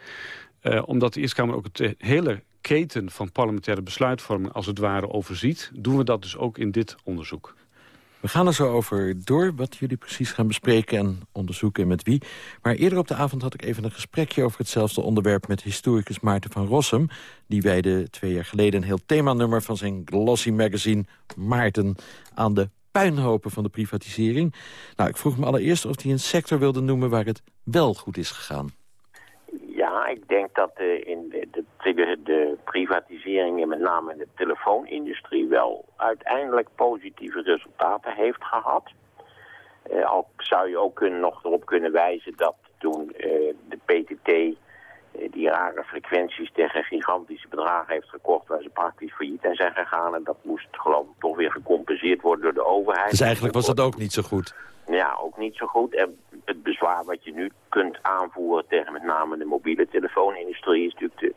uh, omdat de Eerste Kamer ook het hele keten van parlementaire besluitvorming als het ware overziet... doen we dat dus ook in dit onderzoek. We gaan er zo over door wat jullie precies gaan bespreken en onderzoeken en met wie. Maar eerder op de avond had ik even een gesprekje over hetzelfde onderwerp... met historicus Maarten van Rossum. Die wijde twee jaar geleden een heel themanummer van zijn glossy magazine... Maarten aan de puinhopen van de privatisering. Nou, ik vroeg me allereerst of hij een sector wilde noemen waar het wel goed is gegaan. Ik denk dat uh, in de, de, de, privatisering, met name in de telefoonindustrie, wel uiteindelijk positieve resultaten heeft gehad. Uh, al zou je ook kunnen, nog erop kunnen wijzen dat toen uh, de PTT die rare frequenties tegen gigantische bedragen heeft gekocht... waar ze praktisch failliet zijn gegaan. En dat moest geloof ik toch weer gecompenseerd worden door de overheid. Dus eigenlijk was dat ook niet zo goed? Ja, ook niet zo goed. En het bezwaar wat je nu kunt aanvoeren tegen met name de mobiele telefoonindustrie... is natuurlijk de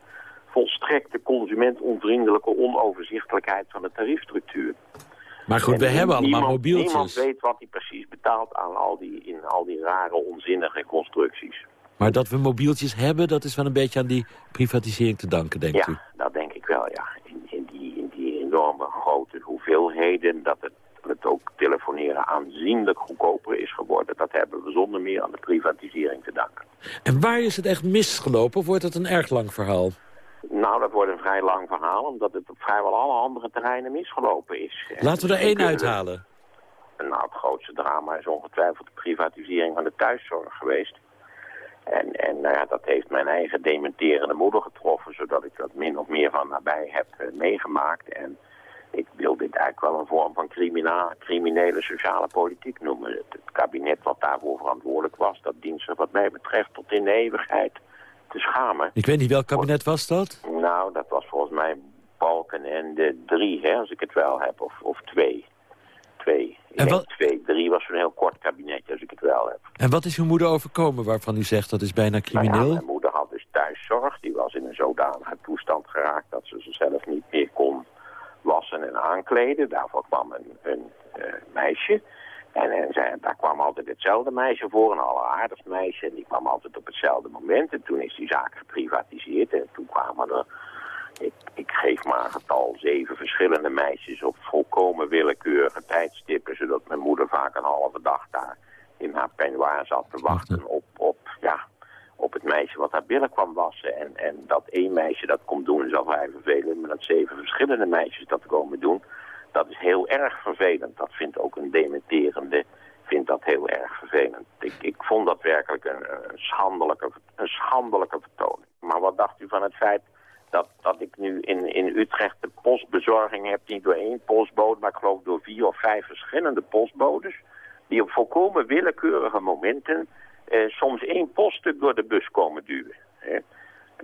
volstrekte consumentonvriendelijke onoverzichtelijkheid van de tariefstructuur. Maar goed, we hebben allemaal niemand, mobieltjes. Niemand weet wat hij precies betaalt aan al die, in al die rare, onzinnige constructies. Maar dat we mobieltjes hebben, dat is wel een beetje aan die privatisering te danken, denkt ja, u? dat denk ik wel, ja. In, in, die, in die enorme grote hoeveelheden, dat het, het ook telefoneren aanzienlijk goedkoper is geworden. Dat hebben we zonder meer aan de privatisering te danken. En waar is het echt misgelopen? Of wordt het een erg lang verhaal? Nou, dat wordt een vrij lang verhaal, omdat het op vrijwel alle andere terreinen misgelopen is. Laten we er één uithalen. Nou, het grootste drama is ongetwijfeld de privatisering van de thuiszorg geweest. En, en nou ja, dat heeft mijn eigen dementerende moeder getroffen, zodat ik dat min of meer van nabij heb uh, meegemaakt. En ik wil dit eigenlijk wel een vorm van criminele sociale politiek noemen. Het, het, kabinet wat daarvoor verantwoordelijk was, dat dient zich wat mij betreft tot in de eeuwigheid te schamen. Ik weet niet, welk kabinet was dat? Nou, dat was volgens mij Balken en de drie, hè, als ik het wel heb, of, of twee. Twee. En wat... twee, drie was een heel kort kabinetje, als ik het wel heb. En wat is uw moeder overkomen waarvan u zegt dat is bijna crimineel? Nou ja, mijn moeder had dus thuiszorg. Die was in een zodanige toestand geraakt dat ze zichzelf niet meer kon wassen en aankleden. Daarvoor kwam een, een uh, meisje. En, en zij, daar kwam altijd hetzelfde meisje voor, een alleraardigst meisje. En die kwam altijd op hetzelfde moment. En toen is die zaak geprivatiseerd. En toen kwamen er ik, ik, geef maar een getal zeven verschillende meisjes op volkomen willekeurige tijdstippen, zodat mijn moeder vaak een halve dag daar in haar peignoir zat te wachten op, op, ja, op het meisje wat haar billen kwam wassen. En, en dat één meisje dat komt doen is al vrij vervelend, maar dat zeven verschillende meisjes dat komen doen, dat is heel erg vervelend. Dat vindt ook een dementerende, vindt dat heel erg vervelend. Ik, ik vond dat werkelijk een, schandelijke, een schandelijke vertoning. Maar wat dacht u van het feit dat, dat ik nu in, in Utrecht de postbezorging heb, niet door één postbode, maar ik geloof door vier of vijf verschillende postbodes, die op volkomen willekeurige momenten eh, soms één poststuk door de bus komen duwen. Hè.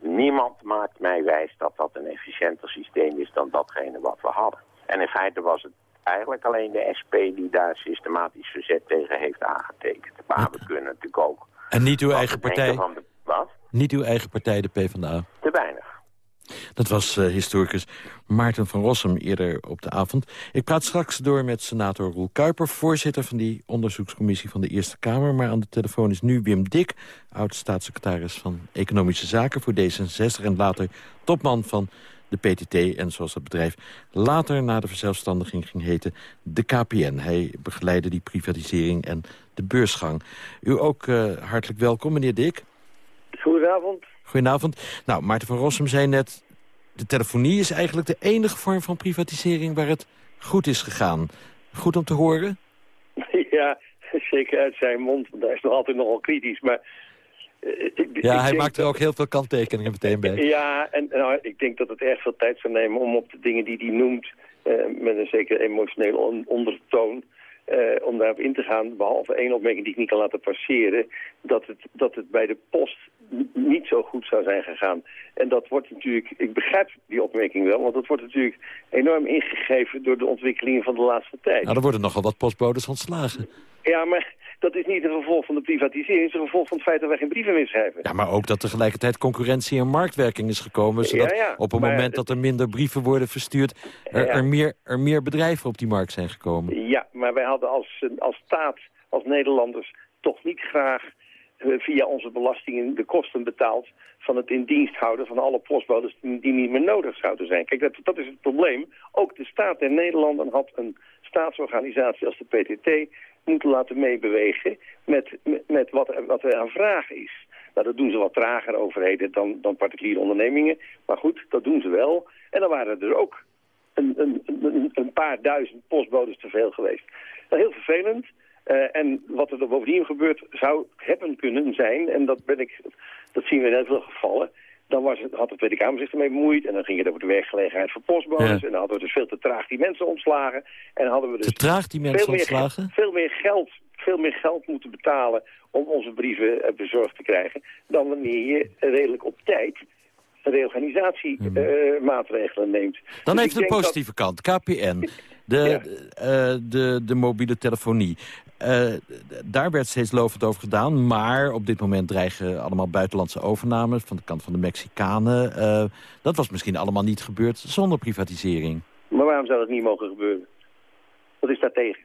Niemand maakt mij wijs dat dat een efficiënter systeem is dan datgene wat we hadden. En in feite was het eigenlijk alleen de SP die daar systematisch verzet tegen heeft aangetekend. Maar we kunnen natuurlijk ook... En niet uw eigen partij? De, wat? Niet uw eigen partij, de PvdA? Te weinig. Dat was uh, historicus Maarten van Rossum eerder op de avond. Ik praat straks door met senator Roel Kuiper... voorzitter van die onderzoekscommissie van de Eerste Kamer. Maar aan de telefoon is nu Wim Dik, oud-staatssecretaris van Economische Zaken voor D66... en later topman van de PTT en zoals dat bedrijf later na de verzelfstandiging ging heten de KPN. Hij begeleidde die privatisering en de beursgang. U ook uh, hartelijk welkom, meneer Dik. Goedenavond. Goedenavond. Nou, Maarten van Rossum zei net... de telefonie is eigenlijk de enige vorm van privatisering... waar het goed is gegaan. Goed om te horen? Ja, zeker uit zijn mond. Want hij is nog altijd nogal kritisch. Maar, uh, ja, hij maakt er ook heel veel kanttekeningen meteen bij. Ja, en nou, ik denk dat het erg veel tijd zou nemen... om op de dingen die hij noemt... Uh, met een zeker emotionele on ondertoon... Uh, om daarop in te gaan, behalve één opmerking die ik niet kan laten passeren... dat het, dat het bij de post niet zo goed zou zijn gegaan. En dat wordt natuurlijk, ik begrijp die opmerking wel... want dat wordt natuurlijk enorm ingegeven door de ontwikkelingen van de laatste tijd. Nou, er worden nogal wat postbodes ontslagen. Ja, maar dat is niet een gevolg van de privatisering. Het is een gevolg van het feit dat wij geen brieven meer schrijven. Ja, maar ook dat tegelijkertijd concurrentie en marktwerking is gekomen. Zodat ja, ja, op het moment dat er minder brieven worden verstuurd... Er, er, meer, er meer bedrijven op die markt zijn gekomen. Ja, maar wij hadden als, als staat, als Nederlanders, toch niet graag eh, via onze belastingen de kosten betaalt van het in dienst houden van alle postbodes die niet meer nodig zouden zijn. Kijk, dat, dat is het probleem. Ook de staat in Nederland had een staatsorganisatie als de PTT moeten laten meebewegen met, met, wat, wat er aan vraag is. Nou, dat doen ze wat trager overheden dan, dan particuliere ondernemingen. Maar goed, dat doen ze wel. En dan waren er ook een, een, een, paar duizend postbodes te veel geweest. Heel vervelend. Uh, en wat er bovendien gebeurt zou hebben kunnen zijn, en dat, ben ik, dat zien we in heel veel gevallen, dan was het, had de Tweede Kamer zich ermee bemoeid. En dan ging het over de werkgelegenheid voor postbodes. En dan hadden we dus veel te traag die mensen ontslagen. En hadden we dus te traag die mensen veel ontslagen? Meer, veel meer geld veel meer geld moeten betalen om onze brieven uh, bezorgd te krijgen... dan wanneer je redelijk op tijd reorganisatiemaatregelen hmm. uh, neemt. Dan dus even de positieve kant, KPN. De, ja. uh, de, de mobiele telefonie. Uh, daar werd steeds lovend over gedaan. Maar op dit moment dreigen allemaal buitenlandse overnames... van de kant van de Mexicanen. Uh, dat was misschien allemaal niet gebeurd zonder privatisering. Maar waarom zou dat niet mogen gebeuren? Wat is daar tegen?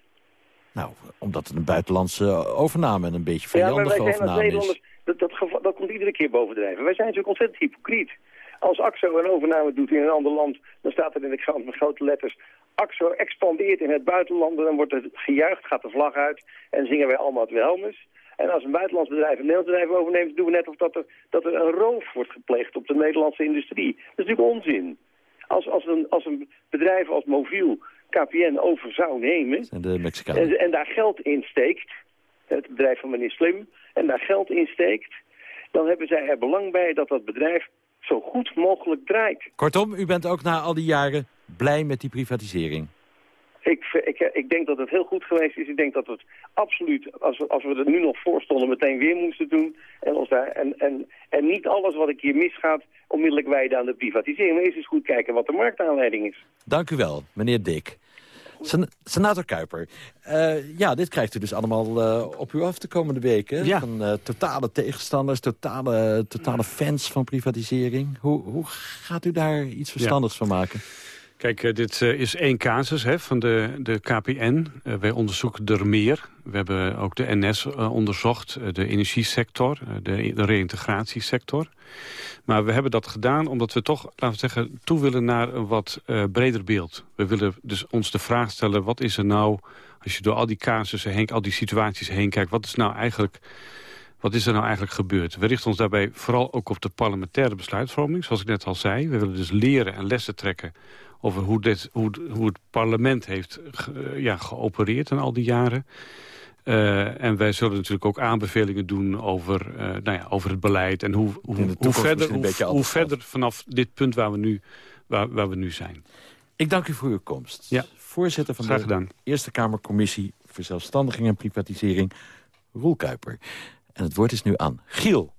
Nou, omdat het een buitenlandse overname en een beetje vijandige ja, overname is. Dat, dat, dat komt iedere keer bovendrijven. Wij zijn natuurlijk ontzettend hypocriet. Als AXO een overname doet in een ander land, dan staat er in de krant met grote letters... AXO expandeert in het buitenland, dan wordt het gejuicht, gaat de vlag uit en zingen wij allemaal het Wilhelmus. En als een buitenlands bedrijf een Nederlands bedrijf overneemt, doen we net of dat er, dat er een roof wordt gepleegd op de Nederlandse industrie. Dat is natuurlijk onzin. Als, als, een, als een bedrijf als Moviel KPN over zou nemen de en, en daar geld in steekt, het bedrijf van meneer Slim, en daar geld in steekt, dan hebben zij er belang bij dat dat bedrijf zo goed mogelijk draait. Kortom, u bent ook na al die jaren blij met die privatisering? Ik, ik, ik denk dat het heel goed geweest is. Ik denk dat het absoluut, als we, als we er nu nog voor stonden, meteen weer moesten doen. En, ons daar, en, en, en niet alles wat ik hier misgaat, onmiddellijk wijden aan de privatisering. Maar eerst eens goed kijken wat de marktaanleiding is. Dank u wel, meneer Dick. Sen Senator Kuiper, uh, ja, dit krijgt u dus allemaal uh, op u af de komende weken. Ja. Van uh, totale tegenstanders, totale, totale fans van privatisering. Hoe, hoe gaat u daar iets verstandigs ja. van maken? Kijk, uh, dit uh, is één casus hè, van de, de KPN. Uh, wij onderzoeken er meer. We hebben ook de NS onderzocht, de energiesector, de, de reïntegratiesector. Maar we hebben dat gedaan omdat we toch, laten we zeggen, toe willen naar een wat breder beeld. We willen dus ons de vraag stellen, wat is er nou, als je door al die casussen heen, al die situaties heen kijkt, wat is nou eigenlijk... Wat is er nou eigenlijk gebeurd? We richten ons daarbij vooral ook op de parlementaire besluitvorming, zoals ik net al zei. We willen dus leren en lessen trekken over hoe, dit, hoe, hoe het parlement heeft ge, ja, geopereerd in al die jaren. Uh, en wij zullen natuurlijk ook aanbevelingen doen over, uh, nou ja, over het beleid... en hoe, hoe, hoe verder, hoe, hoe verder vanaf dit punt waar we nu, waar, waar we nu zijn. Ik dank u voor uw komst. Ja. Voorzitter van Graag de gedaan. Eerste Kamercommissie Verzelfstandiging en Privatisering, Roel Kuiper. En het woord is nu aan Giel.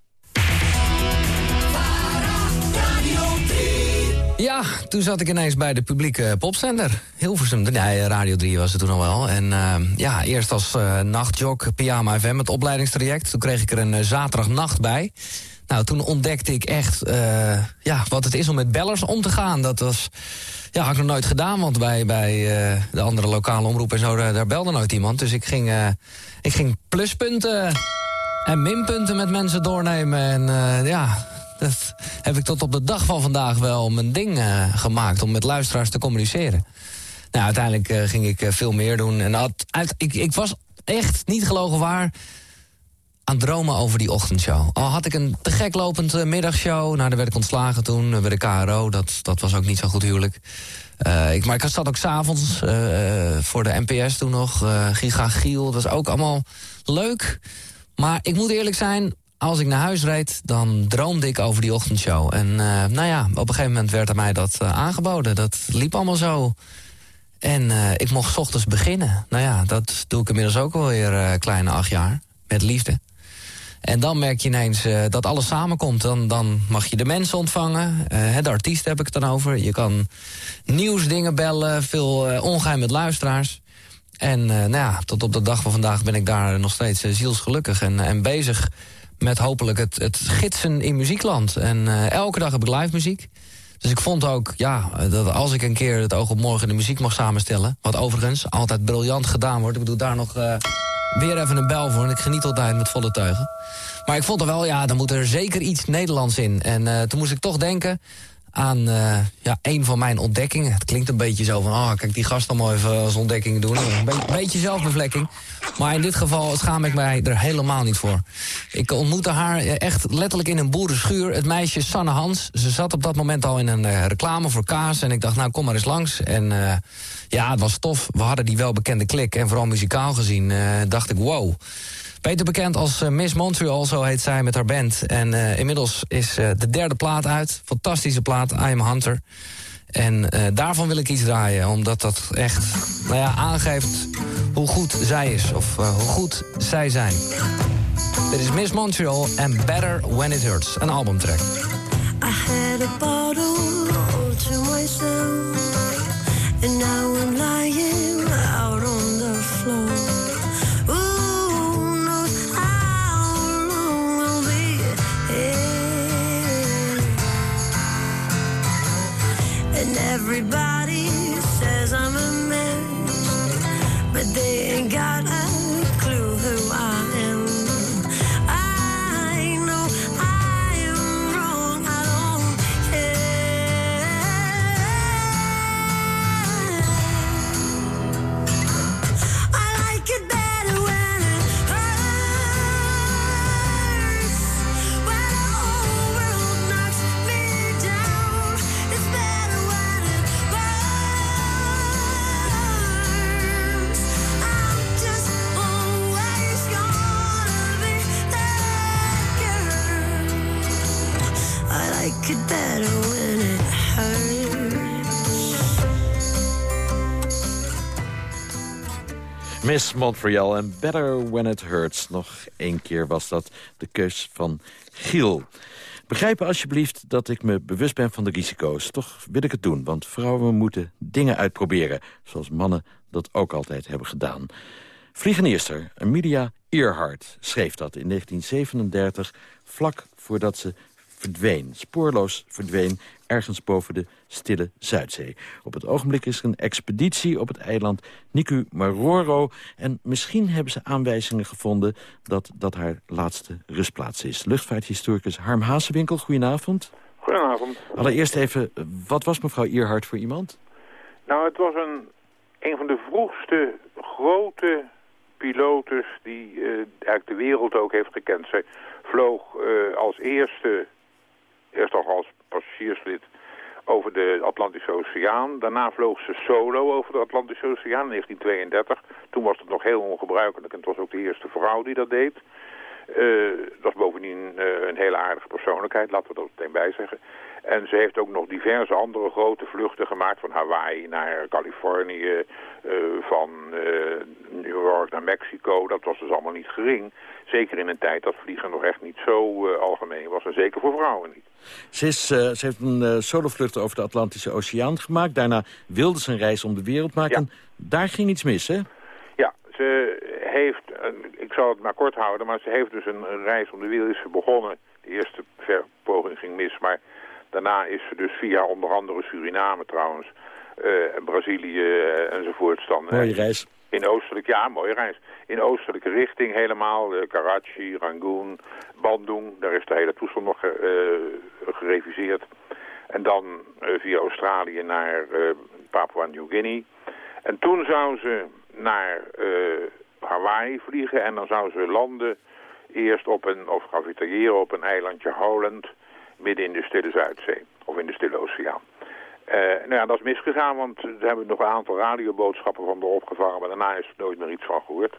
Toen zat ik ineens bij de publieke popzender. Hilversum, nee, Radio 3 was het toen al wel. En uh, ja, eerst als uh, nachtjok, Pyjama FM, het opleidingstraject. Toen kreeg ik er een uh, zaterdagnacht bij. Nou, toen ontdekte ik echt ja, wat het is om met bellers om te gaan. Dat was, ja, had ik nog nooit gedaan, want bij, bij de andere lokale omroep en zo, daar, daar belde nooit iemand. Dus ik ging, ik ging pluspunten en minpunten met mensen doornemen. En ja, dat heb ik tot op de dag van vandaag wel mijn ding uh, gemaakt... om met luisteraars te communiceren. Nou, uiteindelijk uh, ging ik uh, veel meer doen. En had, ik, ik was echt, niet gelogen waar... aan dromen over die ochtendshow. Al had ik een te gek lopend middagshow... nou, daar werd ik ontslagen toen, bij de KRO. Dat, dat was ook niet zo goed huwelijk. ik, maar ik zat ook s'avonds voor de NPS toen nog. Giga dat was ook allemaal leuk... Maar ik moet eerlijk zijn, als ik naar huis reed, dan droomde ik over die ochtendshow. En uh, nou ja, op een gegeven moment werd er mij dat uh, aangeboden. Dat liep allemaal zo. En uh, ik mocht s ochtends beginnen. Nou ja, dat doe ik inmiddels ook alweer kleine acht jaar. Met liefde. En dan merk je ineens dat alles samenkomt. Dan, dan mag je de mensen ontvangen. de artiest heb ik het dan over. Je kan nieuwsdingen bellen. Veel ongeheim met luisteraars. En nou ja, tot op de dag van vandaag ben ik daar nog steeds zielsgelukkig en, en bezig met hopelijk het, het gidsen in muziekland. En uh, elke dag heb ik live muziek. Dus ik vond ook, ja, dat als ik een keer het oog op morgen de muziek mag samenstellen... wat overigens altijd briljant gedaan wordt. Ik bedoel, daar nog uh, weer even een bel voor. En ik geniet altijd met volle teugen. Maar ik vond er wel, ja, dan moet er zeker iets Nederlands in. En uh, toen moest ik toch denken aan uh, ja, een van mijn ontdekkingen. Het klinkt een beetje zo van, oh, kijk die gast allemaal even als ontdekking doen. Een be beetje zelfbevlekking. Maar in dit geval schaam ik mij er helemaal niet voor. Ik ontmoette haar echt letterlijk in een boerenschuur. Het meisje Sanne Hans. Ze zat op dat moment al in een uh, reclame voor kaas. En ik dacht, nou, kom maar eens langs. En ja, het was tof. We hadden die welbekende klik. En vooral muzikaal gezien dacht ik, wow... Beter bekend als uh, Miss Montreal, zo heet zij met haar band. En uh, inmiddels is uh, de derde plaat uit. Fantastische plaat, I Am Hunter. En daarvan wil ik iets draaien, omdat dat echt nou ja, aangeeft hoe goed zij is. Of hoe goed zij zijn. Dit is Miss Montreal en Better When It Hurts, een albumtrack. I had a bottle And now Everybody better when it hurts. Miss Montreal en Better When It Hurts. Nog één keer was dat de keus van Giel. Begrijp alsjeblieft dat ik me bewust ben van de risico's. Toch wil ik het doen, want vrouwen moeten dingen uitproberen. Zoals mannen dat ook altijd hebben gedaan. Vliegenierster Amelia Earhart schreef dat in 1937... vlak voordat ze verdween, spoorloos verdween... ergens boven de stille Zuidzee. Op het ogenblik is er een expeditie op het eiland Niku Maroro... en misschien hebben ze aanwijzingen gevonden dat dat haar laatste rustplaats is. Luchtvaarthistoricus Harm Hazewinkel, goedenavond. Goedenavond. Allereerst even, wat was mevrouw Earhart voor iemand? Nou, het was een, een van de vroegste grote pilotes die eh, eigenlijk de wereld ook heeft gekend. Zij vloog eh, als eerste, eerst nog als passagierslid over de Atlantische Oceaan. Daarna vloog ze solo over de Atlantische Oceaan in 1932. Toen was het nog heel ongebruikelijk en het was ook de eerste vrouw die dat deed. Uh, dat was bovendien uh, een hele aardige persoonlijkheid, laten we dat meteen bij zeggen. En ze heeft ook nog diverse andere grote vluchten gemaakt, van Hawaii naar Californië, uh, van New York naar Mexico. Dat was dus allemaal niet gering. Zeker in een tijd dat vliegen nog echt niet zo algemeen was en zeker voor vrouwen niet. Ze, is, ze heeft een solovlucht over de Atlantische Oceaan gemaakt. Daarna wilde ze een reis om de wereld maken. Ja. Daar ging iets mis, hè? Ja, ze heeft, ik zal het maar kort houden, maar ze heeft dus een, een reis om de wereld is begonnen. De eerste poging ging mis, maar daarna is ze dus via onder andere Suriname trouwens, uh, Brazilië uh, enzovoort dan. Mooie reis. In oostelijke, ja, mooie reis. In oostelijke richting helemaal, uh, Karachi, Rangoon, Bandung, daar is de hele toestel nog gereviseerd. En dan via Australië naar Papua New Guinea. En toen zou ze naar Hawaii vliegen en dan zou ze landen eerst op een, of ravitailleren op een eilandje Holland midden in de Stille Zuidzee of in de Stille Oceaan. Uh, nou ja, dat is misgegaan, want daar hebben nog een aantal radioboodschappen van erop gevangen, maar daarna is er nooit meer iets van gehoord.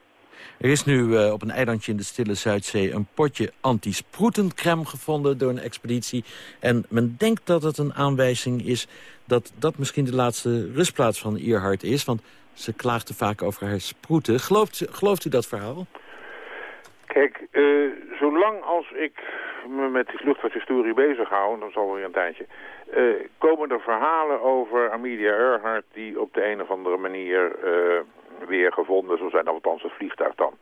Er is nu uh, op een eilandje in de Stille Zuidzee een potje antisproetencrème gevonden door een expeditie. En men denkt dat het een aanwijzing is dat dat misschien de laatste rustplaats van Earhart is, want ze klaagde vaak over haar sproeten. Gelooft u dat verhaal? Kijk, uh, zolang als ik me met die luchtvaarthistorie bezig hou, dat is alweer een tijdje, uh, komen er verhalen over Amelia Earhart die op de een of andere manier uh, weer gevonden zullen zijn, althans het vliegtuig dan.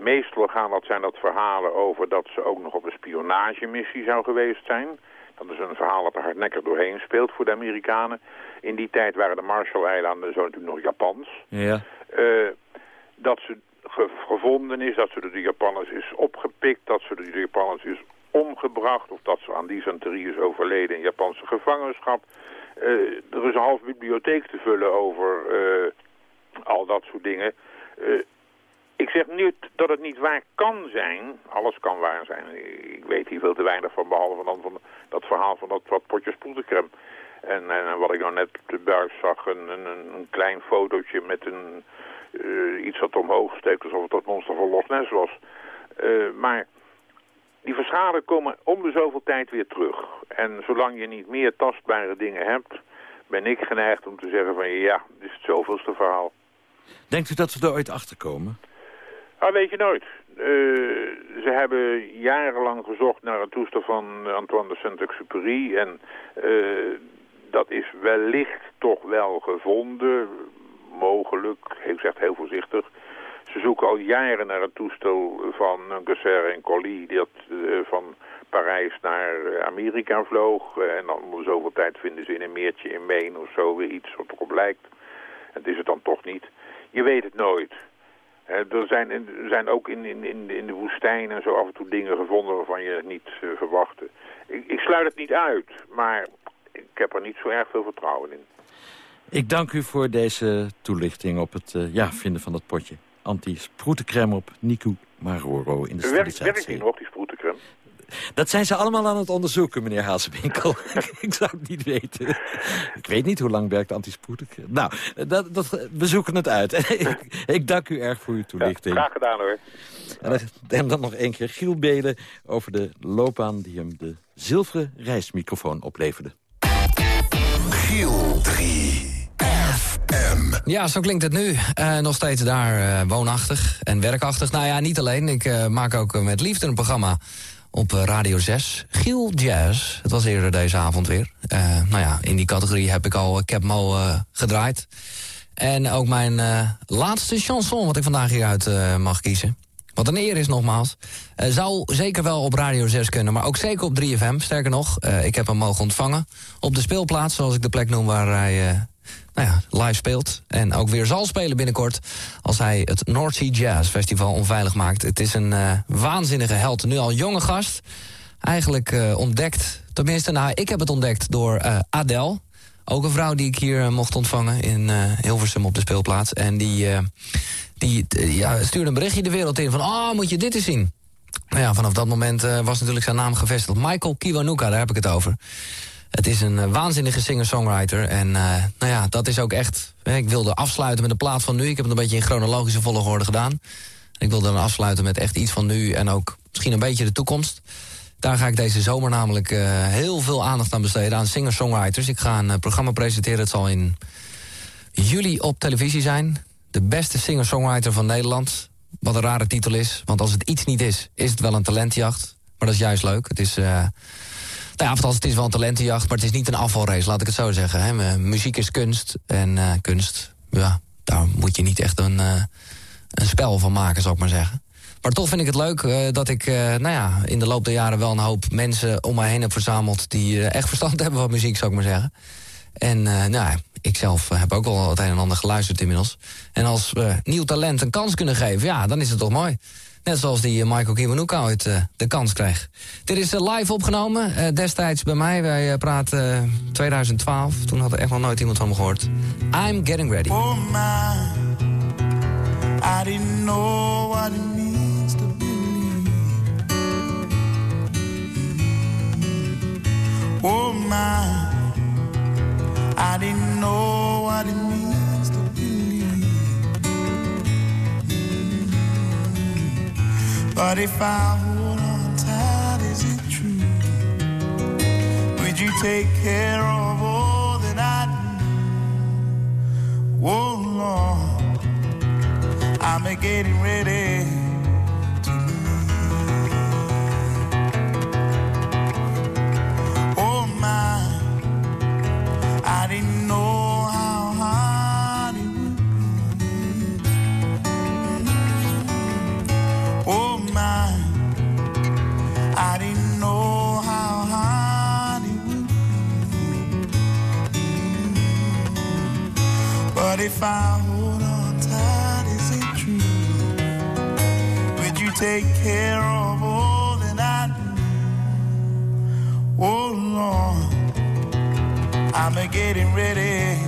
meestal gaan dat, zijn dat verhalen over dat ze ook nog op een spionagemissie zou geweest zijn. Dat is een verhaal dat er hardnekkig doorheen speelt voor de Amerikanen. In die tijd waren de Marshall-eilanden zo natuurlijk nog Japans. Ja. Dat ze gevonden is, dat ze door de Japanners is opgepikt, dat ze door de Japanners is omgebracht of dat ze aan dysenterie is overleden in Japanse gevangenschap. er is een half bibliotheek te vullen over al dat soort dingen. Ik zeg niet dat het niet waar kan zijn. Alles kan waar zijn. Ik weet hier veel te weinig van, behalve dan van dat verhaal van dat, wat potje spoedercreme. En, en, wat ik nou net op de buis zag, een, een, een klein fotootje met een, iets wat omhoog steekt, alsof het dat monster van Loch Ness was. Uh, maar die verschalen komen om de zoveel tijd weer terug. En zolang je niet meer tastbare dingen hebt, ben ik geneigd om te zeggen van ja, dit is het zoveelste verhaal. Denkt u dat we er ooit achter komen? Ah, weet je nooit. Uh, ze hebben jarenlang gezocht naar het toestel van Antoine de Saint-Exupéry. En uh, dat is wellicht toch wel gevonden. Mogelijk, hij zegt heel voorzichtig. Ze zoeken al jaren naar het toestel van Gusser en Colli... dat uh, van Parijs naar Amerika vloog. en dan om zoveel tijd vinden ze in een meertje in Maine of zo weer iets wat erop lijkt. Het is het dan toch niet. Je weet het nooit. er zijn, er zijn ook in, in, in de woestijn en zo af en toe dingen gevonden waarvan je het niet uh, verwachtte. Ik, ik, sluit het niet uit, maar ik heb er niet zo erg veel vertrouwen in. Ik dank u voor deze toelichting op het uh, ja, vinden van dat potje. Anti-sproetencreme op Niku Maroro in de stad. Werkt die nog, die sproetencreme? Dat zijn ze allemaal aan het onderzoeken, meneer Hazenwinkel. ik zou het niet weten. Ik weet niet hoe lang werkt antispoedencreme. Nou, dat, dat, we zoeken het uit. ik, ik, dank u erg voor uw toelichting. Ja, graag gedaan hoor. En dan nog één keer Giel Belen over de loopbaan die hem de zilveren reismicrofoon opleverde. Giel 3 FM. Ja, zo klinkt het nu. Uh, nog steeds daar uh, woonachtig en werkachtig. Nou ja, niet alleen. Ik uh, maak ook met liefde een programma op Radio 6. Giel Jazz, het was eerder deze avond weer. nou ja, in die categorie heb ik al Cap Mo gedraaid. En ook mijn laatste chanson wat ik vandaag hieruit mag kiezen. Wat een eer is nogmaals. Zou zeker wel op Radio 6 kunnen, maar ook zeker op 3FM. Sterker nog, ik heb hem mogen ontvangen op de speelplaats... zoals ik de plek noem waar hij nou ja, live speelt. En ook weer zal spelen binnenkort... als hij het North Sea Jazz Festival onveilig maakt. Het is een waanzinnige held. Nu al jonge gast. Eigenlijk ontdekt, tenminste, nou, ik heb het ontdekt door Adele... Ook een vrouw die ik hier mocht ontvangen in Hilversum op de speelplaats. En die die ja, stuurde een berichtje de wereld in van... oh, moet je dit eens zien. Nou ja, vanaf dat moment uh, was natuurlijk zijn naam gevestigd. Michael Kiwanuka, daar heb ik het over. Het is een uh, waanzinnige singer-songwriter. En uh, nou ja, dat is ook echt... ik wilde afsluiten met de plaat van nu. Ik heb het een beetje in chronologische volgorde gedaan. Ik wilde dan afsluiten met echt iets van nu en ook misschien een beetje de toekomst. Daar ga ik deze zomer namelijk heel veel aandacht aan besteden... aan singer-songwriters. Ik ga een programma presenteren. Het zal in juli op televisie zijn de beste singer-songwriter van Nederland. Wat een rare titel is, want als het iets niet is, is het wel een talentjacht. Maar dat is juist leuk. Het is, ja, het is wel een talentenjacht, maar het is niet een afvalrace, laat ik het zo zeggen. Hè. Muziek is kunst en uh, kunst, ja, daar moet je niet echt een, uh, een spel van maken, zou ik maar zeggen. Maar toch vind ik het leuk dat ik nou ja, in de loop der jaren wel een hoop mensen om mij heen heb verzameld... die echt verstand hebben van muziek, zou ik maar zeggen. En nou, ik zelf heb ook wel het een en ander geluisterd inmiddels. En als we nieuw talent een kans kunnen geven, ja, dan is het toch mooi. Net zoals die eh, Michael Kiwanuka ooit uh, de kans kreeg. Dit is uh, live opgenomen, destijds bij mij. Wij praten 2012. Toen had er echt nog nooit iemand van me gehoord. I'm getting ready. Oh my, I didn't know what it means to believe. Oh my. I didn't know what it means But if I hold on tight, is it true? Would you take care of all that I do? Oh Lord, I'm getting ready. If I hold on tight, is it true? take care of all that I do. Oh Lord, I'm getting ready.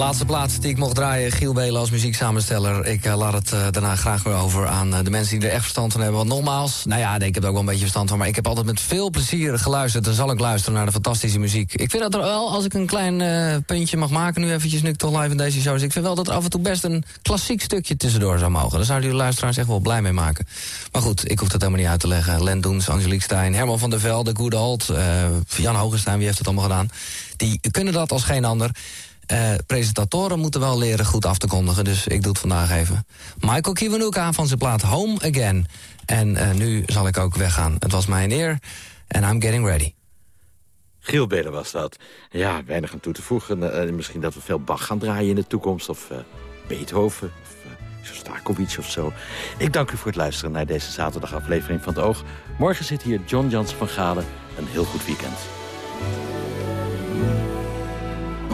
Laatste plaats die ik mocht draaien, Giel Belen als muzieksamensteller. Ik eh, laat het eh, daarna graag weer over aan eh, de mensen die er echt verstand van hebben. Want nogmaals, nou ja, ik heb er ook wel een beetje verstand van... maar ik heb altijd met veel plezier geluisterd en zal ik luisteren naar de fantastische muziek. Ik vind dat er wel, als ik een klein puntje mag maken... nu eventjes, nu ik toch live in deze show zit... ik vind wel dat er af en toe best een klassiek stukje tussendoor zou mogen. Daar zouden jullie luisteraars echt wel blij mee maken. Maar goed, ik hoef dat helemaal niet uit te leggen. Len Doens, Angelique Stijn, Herman van der Velde, Goede Holt... Jan Hogenstein, wie heeft het allemaal gedaan? Die kunnen dat als geen ander... Eh, presentatoren moeten wel leren goed af te kondigen, dus ik doe het vandaag even. Michael Kiwanuka van zijn plaat Home Again. En eh, nu zal ik ook weggaan. Het was mijn eer en I'm getting ready. Giel Belen was dat. Ja, weinig aan toe te voegen. Eh, misschien dat we veel Bach gaan draaien in de toekomst. Of Beethoven, of Shostakovich of zo. Ik dank u voor het luisteren naar deze zaterdagaflevering van het Oog. Morgen zit hier John Jans van Galen. Een heel goed weekend.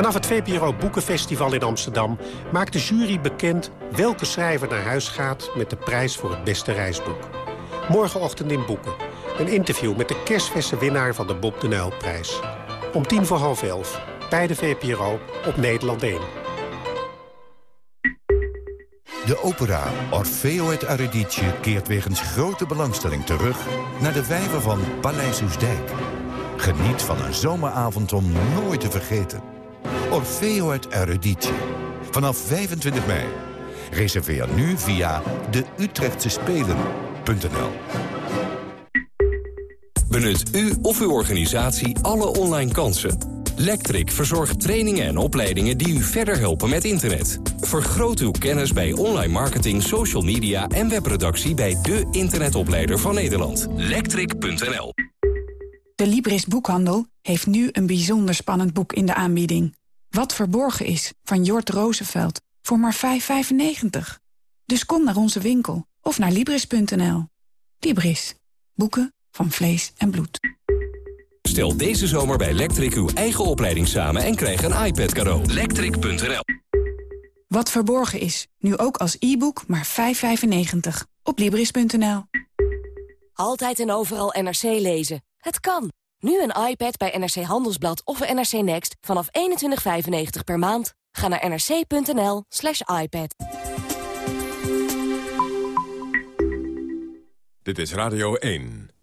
Vanaf het VPRO Boekenfestival in Amsterdam maakt de jury bekend welke schrijver naar huis gaat met de prijs voor het beste reisboek. Morgenochtend in Boeken. Een interview met de kerstverse winnaar van de Bob de Nijlprijs. Om tien voor half elf. Bij de VPRO op Nederland 1. De opera Orfeo het Eurydice keert wegens grote belangstelling terug... naar de vijver van Paleis Oesdijk. Geniet van een zomeravond om nooit te vergeten. Orfeo het Eurydice. Vanaf 25 mei. Reserveer nu via de Utrechtse Spelen.nl. Benut u of uw organisatie alle online kansen. Lectric verzorgt trainingen en opleidingen die u verder helpen met internet. Vergroot uw kennis bij online marketing, social media en webproductie bij de internetopleider van Nederland. Lectric.nl De Libris Boekhandel heeft nu een bijzonder spannend boek in de aanbieding. Wat verborgen is, van Jort Roosevelt, voor maar 5,95. Dus kom naar onze winkel of naar Libris.nl. Libris. Boeken van vlees en bloed. Stel deze zomer bij Lectric uw eigen opleiding samen en krijg een iPad cadeau. Lectric.nl Wat verborgen is, nu ook als e-book maar 5,95. Op Libris.nl. Altijd en overal NRC lezen. Het kan. Nu een iPad bij NRC Handelsblad of NRC Next vanaf 21,95 per maand. Ga naar nrc.nl slash iPad. Dit is Radio 1.